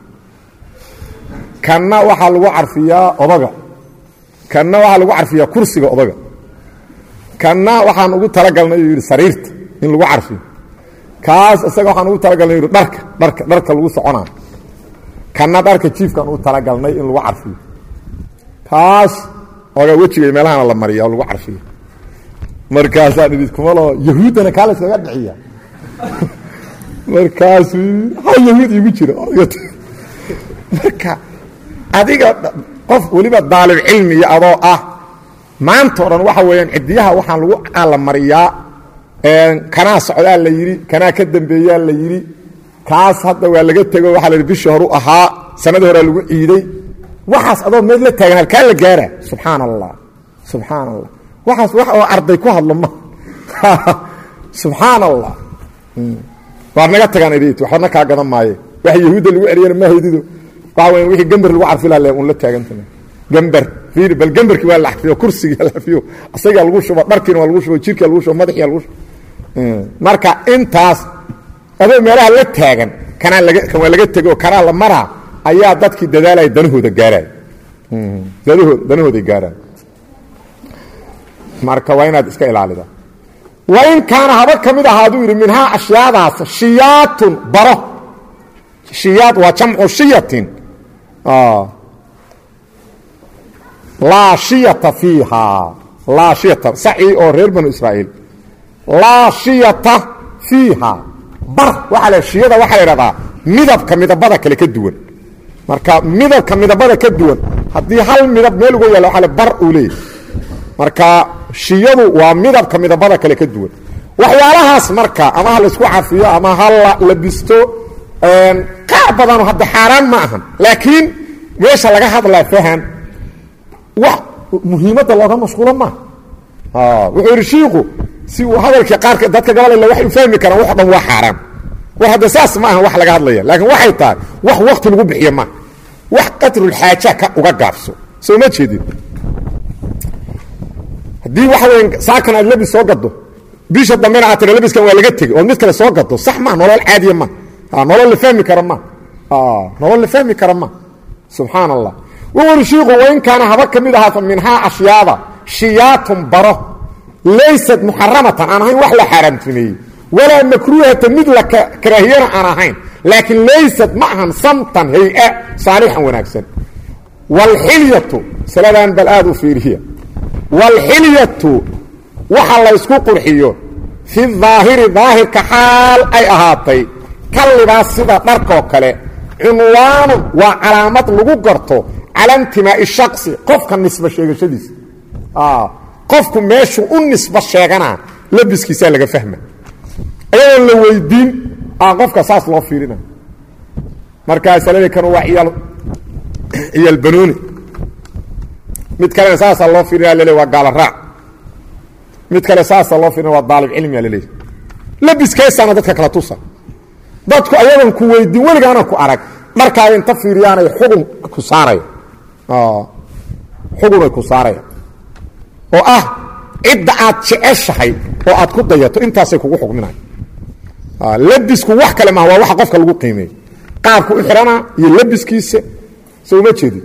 kanna waxaa lagu carfiyaa odaga. Kanna waxaa lagu carfiyaa kursiga odaga. Kanna waxaan ugu talagalnay uu sariirta in lagu carfiyo. Kaas isaga waxaan ugu talagalnay yidhi dharka dharka dharka lagu soconaa kanna dharka jiifkaan ugu talagalnay in lagu carfiyo. Kaas ogaa wejiga meelahana la mariya lagu carfiyo. Markaasaan idhi kumalo yahuuddana kaa la iskaga dhiciya markaasuu ha yahuud iigu jira marka adiga qof weliba daalib cilmiya adoo ah. Maanta o dhan waxa weeyaan cidiyaha waxaan lagu ala mariyaa kanaa socdaa la yidhi kanaa ka dambeeyaa la yidhi kaas hadda waa laga tego waxaa la yidhi bishii horu ahaa sanadii horea lagu ciiday. Waxaas adoo meed la taagan halkaa la gaara. Subxaan allah subxaan allah waxaas wax oo arday ku hadlo ma subxaan allah waar naga tagaan idit waxbana kaa gadan maaye. Wax yahuudda lagu eriyana ma haydido waxa weya wixii gember lagu carfi laha un la taagantana gember fiiri bal gemberkii waa la xafiyo kursigii la xafiyo asagaa lagu shubo dharkiina waa lagu shubo jirkaa lagu shubo madaxiya lagu shubo. Marka intaas adoo meelaha la taagan kanaa waa laga tego kanaa la maraa ayaa dadkii dadaalaya danahooda gaaraya. Danahooda danahooday gaaraan marka waa inaad iska ilaalida. Wain kaana haba ka mid ahaaduu yidhi minhaa ashyaadaas shiyaatun baro. Shiyaad waa jamcu shiyatin laa shiyata fiiha laa shiyata. Sacii oo reer banu israa'iil. Laa shiyata fiiha bar waxaa la shiyada waxaa la idhahdaa midabka midabada kale ka duwan. Marka midabka midabada ka duwan haddii hal midab meel uga yaalla le bar uu leeyahy marka shiyadu waa midabka midabada kale ka duwan. Waxyaalahaas marka ama ha la isku cafiyo ama ha la labisto qaar badano hadda xaaraan ma ahan laakiin meesha laga hadlaa fahan wax muhiimadda looga mashquulo maaha wuxuu yidhi shiiku si uu hadalkii qaarka dadka gabalala waxay fahmi karaan wax dhan waa xaaraan war hadda saas ma ahan wax laga hadlaya laakiin waxay tahay wax wakti lagu bixiyo maaha wax qadrulxaaja ka uga gaabso. Soo ma jeedin. Haddii waxa weya saakan aad labis soo gado bisha dambena aad tira labiskan waa laga tegey ood mid kale soo gado sax ma nolol caadiya ma nolol la fahmi kara ma. Nolol la fahmi kara ma. Subxaan allah wuxuuri shiiku wain kaana haba ka mid ahaata minhaa ashyaada shiyaatun baro laysat muxaramatan aan ahayn wax la xaaraamtimeeyey walaa makruuhata mid la karaahiyana aan ahayn. Laakiin laysat ma ahan samtan hay'a saalixan wanaagsan. Waalxilyatu saladan bal aada u fiiriya waalxilyatu waxa la ysku qurxiyo fi daahiri daahirka xaal ay ahaatay ka libaas sida dharkoo kale cunwaanun waa calaamad lagu garto cala intimaa'i shaksi qofka nisba sheegashadiisa. Qofku meeshuu u nisba sheeganaa labiskiisaa laga fahma. Ayadoon la weydiin qofka saas loo fiirina. Markaasa leli kan waa iyaal ciyaal banuuni. Mid kalena saasaa loo fiirina lele waa gaala mid kale saasaa loo fiirina waa daalib cilmiga laleeyahy labiskeesaana dadka kala tusa dadku ayagoon ku weydiin weligaana ku arag. Dharkaaga inta fiiriyaanay xugun ku saaraya xugunay ku saaraya oo ah cidda aad jeceshahay oo aad ku dayato intaasay kugu xugminayo labisku wax kale maha waa waxa qofka lagu qiimeeyo qaabku u xihana iyo labiskiisa so uma jeedin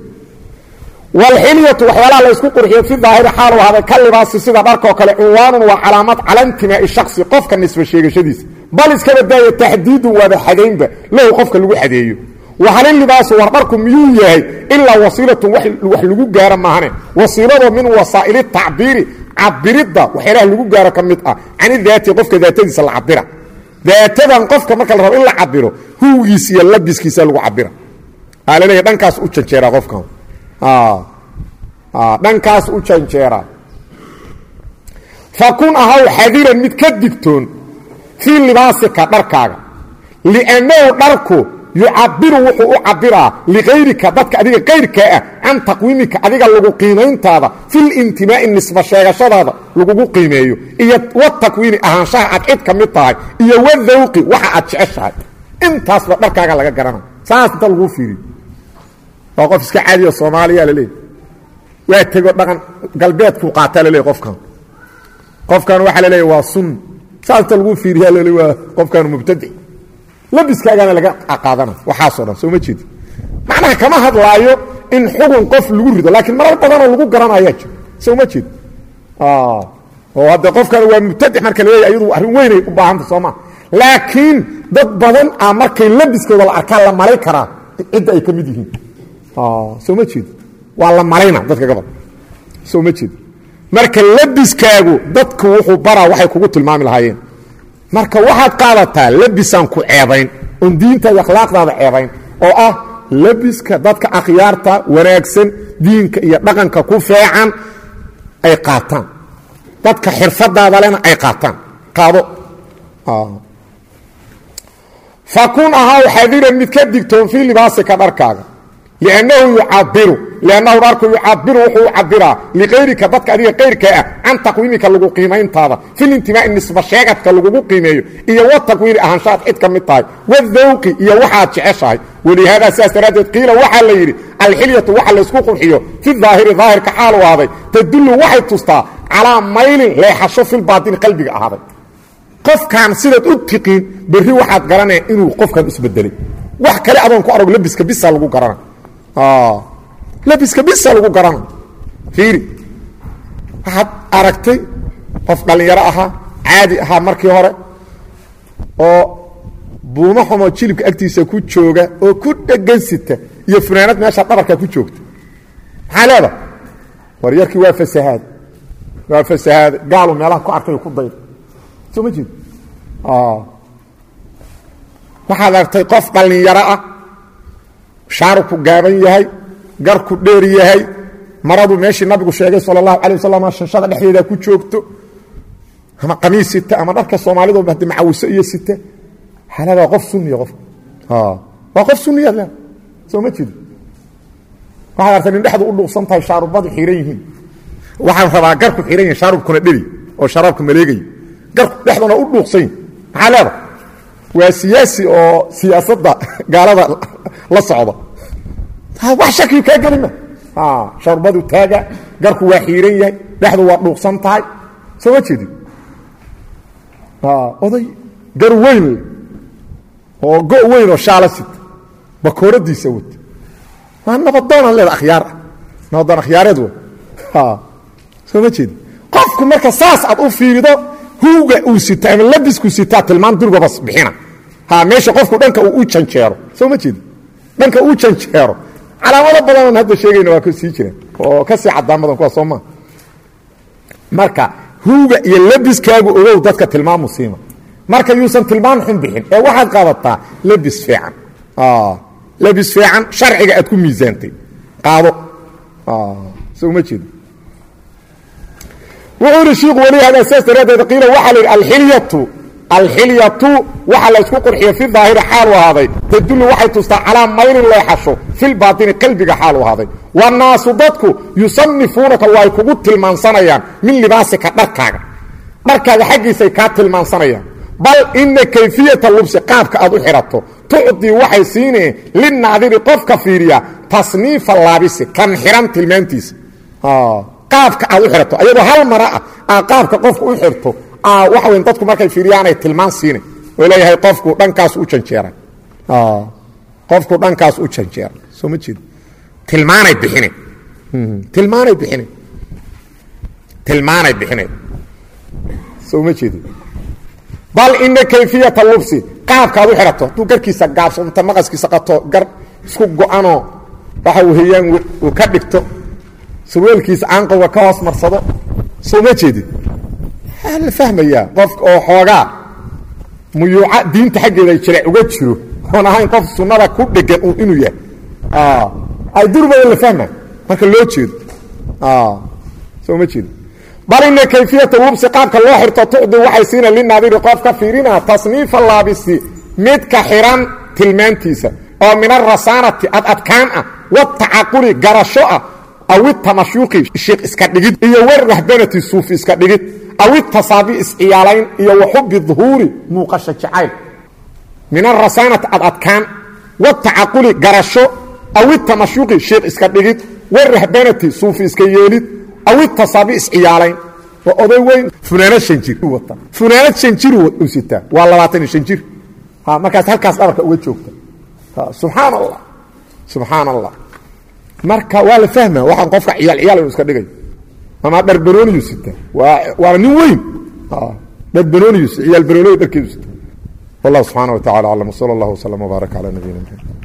waalxilyatu waxyaalaha la ysku qurxiyo fi daahiri xaalu ahaaday ka libaasi sida dharkoo kale cinwaanun waa calaamad cala intimaa'i shaksi qofka nisba sheegashadiisa bal iska badaayo taxdiidun waaba xadaynba lahu qofka lagu xadeeyo. Wahalin libaasu war dharku miyuu yahay? Ilaa wasiilatun wax lagu gaaro maahane. Wasiilado min wasaa'ili tacbiiri cabiridda waxyaalaha lagu gaaro ka ah. Cani daati qofka daatadiisa la cabira daatadan qofka marka la rabo in la cabiro huwgiis iyo labiskiisa lagu cabira aa laleeya dhankaas u janjeeraa qofkan. Dhankaas u janjeeraa fakun ahaw xadiran mid ka digtoon fii libaasika dharkaaga. Liannahu dharku yucabiru wuxuu u cabiraa likayrika dadka adiga kayrkaa ah can taqwiimika adiga lagu qiimayntaada filintimaa'i nisba sheegashadaada lagugu qiimeeyo. Iyo watakwiini ahaanshaha aad cid ka mid tahay iyo wadawqi waxa aad jeceshahay. Intaasba dharkaaga laga garana. Saas inta laguu fiiriyo. Waa qof iska caadiyo soomaaliya laleeyahy waa tego dhaqan galbeedku qaataa laleeyahy qofkan. Qofkan waxaa laleeyahy waa sunni saas inta laguu fiiriyaa lale waa qofkan mubtadic labiskaagaana laga qaadana waxaasoo dhan soo ma jeedi. Macnaha kama hadlaayo in xugun qof lagu rido laakiin marar badanoo lagu garanayaa jiro soo ma jeed oo hadde qofkan waa mubtadic marka laleeyahy ayadu arrin weynay u baahanta soo maa laakiin dad badan a markay labiskooda la arkaa la malay karaa cidda ay ka mid yihiin. Soo ma jeedi. Waa la malayna dadka gabal soo ma jeedi marka labiskaagu dadku wuxuu baraa waxay kugu tilmaami lahaayeen. Marka waxaad qaadataa labisaan ku ceebayn oon diintaada akhlaaqdaada ceebayn oo ah labiska dadka akhyaarta wanaagsan diinka iyo dhaqanka ku feecan ay qaataan. Dadka xirfadaada lena ay qaataan. Qaado. Fakun ahaw xadiran mid ka digtoon fii libaasika dharkaaga liannahu yucabiru liannahu dharku yucabiru wuxuu u cabiraa likayrika dadka adiga kayrkaa ah can taqwiimika lagu qiimayntaada filintimaa'i nisba sheegadka lagugu qiimeeyo iyo wa takwiini ahaanshaad cid ka mid tahay wadawqi iyo waxaad jeceshahay walihaadaa sidaas daraaddeed qiila waxaa la yidhi alxilyatu waxa laysku qurxiyo fi daahiri daahirka xaalu ahaaday tadullu waxay tustaa calaa maylin leexasho filbaatini qalbiga ahaaday qofkan sidaad u tiqiin berri waxaad garanaya inuu qofkan isbedelay wax kale adoon ku arog labiska bisa lagu garana labiska bisa lagu garana fiiri. Waxaad aragtay qof dhallinyaro ahaa caadi ahaa markii hore oo buumo xumoo jilibka agtiisa ku jooga oo ku dhegan sita iyo funaanad meesha dhabarkaa ku joogta. Maxaa leeda war yarkii waa fasahaad. Waa fasahaad. Gaalu meelaha ku arkay ku dayda soo ma jeed waxaad aragtay qof dhallinyaro ah shaarubku gaaban yahay garku dheer yahay maradu meeshii nabigu sheegay sal اlahu alيه wasalam shashada dhexdeeda ku joogto ama qamiis sita ama dharka soomaalidu hade macawiso iyo sita xalada qof suniya qof waa qof suniyaad le soo ma jeedo waxaad artay nin dhexdu u dhuuqsan tahay shaarubadu xiran yihiin waxaan rabaa garku xiran yahin shaarubkuna dheri oo sharaabka maleegay garku dhexduna u dhuuqsany maxaa leeda waa siyaasi oo siyaasadda gaalada la socda. Wax shakiyu kaa gelima sharbadu taaga garku waa xiiran yahay dhexdu waa dhuuqsan tahay. Soo ma jeedi oday gar weyn oo go weyn oo shaala sita bakooradiisa wata waa nabadoonaan leeda akhyaar. Ah nabadoon akhyaareed wa soo ma jeedi qofku marka saas aad u fiirido huuga uu sita ama labisku sitaa tilmaan durgabas bixina. Ha meesha qofku dhanka uu u janjeero soo ma jeedi dhanka uu janjeero calaamado badanaan hadda sheegayna waa sii jiraan oo ka sii cadaan badan kuwa sooma marka huuga iyo labiskaagu ogow dadka tilmaamu siima. Marka yuusan tilmaan xun bixin ee waxaad qaadataa labis fiican. Labis fiican sharciga aad ku miisaantay. Qaado. Soo ma jeedo wuxuu ihi shiiku weli hada saas daraaddeed qiila waxaa la yidhi alxilyatu alxilyatu waxa la isku qurxiyo fi daahiri xaalu ahaaday. Tadullu waxay tustaa calaa maylin leexasho filbaatini qalbiga xaalu ahaaday. Wanaasu dadku yusanifuunaka way kugu tilmaansanayaan min libaasika dharkaaga. Dharkaaga xaggiisay kaa tilmaansanayaan. Bal ina kayfiyata lubsi qaabka aad u xidhato tucdii waxay siineen linaadiri qofka fiiriya tasniifa laabisi kan xihan tilmaantiisa qaabka aad u xidhato ayadoo hal mara ah aa qaabka qofka u xirto waxa weyn dadku markay fiiriyaanay tilmaan siina oo leeyahay qofku dhankaas u janjeera qofku dhankaas u janjeera soo ma jeedo tilmaanay bixine. Tilmaanay bixine. Tilmaanay bixine. Soo ma jeedo bal ina kayfiyata lubsi qaabkaad u xidhato hadduu garkiisa gaabsomta maqaskiisa qato gar isku go-anoo waxa weeyaan uu ka dhigto surweelkiisa aanqowga ka hoos marsado soo ma jeedid la fahmayaa qofka oo xoogaa muyuuca diinta xaggeeda jira uga jiro. Oon ahayn qof sunnada ku dhegan inuu yahay. Ay durbada la fahma marka loo jeedo. Soo ma jeedo bal ina kayfiyata lubsi qaabka loo xirto tucdi waxay siina linaadiri qof ka fiirina tasniifa laabisi. Midka xiran tilmaantiisa oo min arasaanati ad adkaan ah watacaquli garasho ah awitamashuuqi shiiq iska dhigid iyo warahbanati suufi iska dhigid. Awitasaabi isciyaalayn iyo waxubi duhuuri muuqasho jacayl. Min arasaanati ad adkaan. Watacaquli garasho. Awitamashuuqi shiiq iska dhigid. Warahbanati suufi iska yeelid. Awitasaabi isciyaalayn waa oday weyn funaanad shan jir wata funaanad shan jir u sitaa waa labaatan iyo shan jir markaas halkaas dhabarka uga joogta. Subxaan allah subxaan allah marka waa la fahma waxaan qofka ciyaal ciyaal inu iska dhigay. Ama dharbarooniyu sita. Waa waana nin weyn. Dharbarooniyu ciyaal barooniyu dharkeedu sita. Wallahu subxaana wa tacala aclam wsala allah wslam wbaarak cala nabiyina mxamed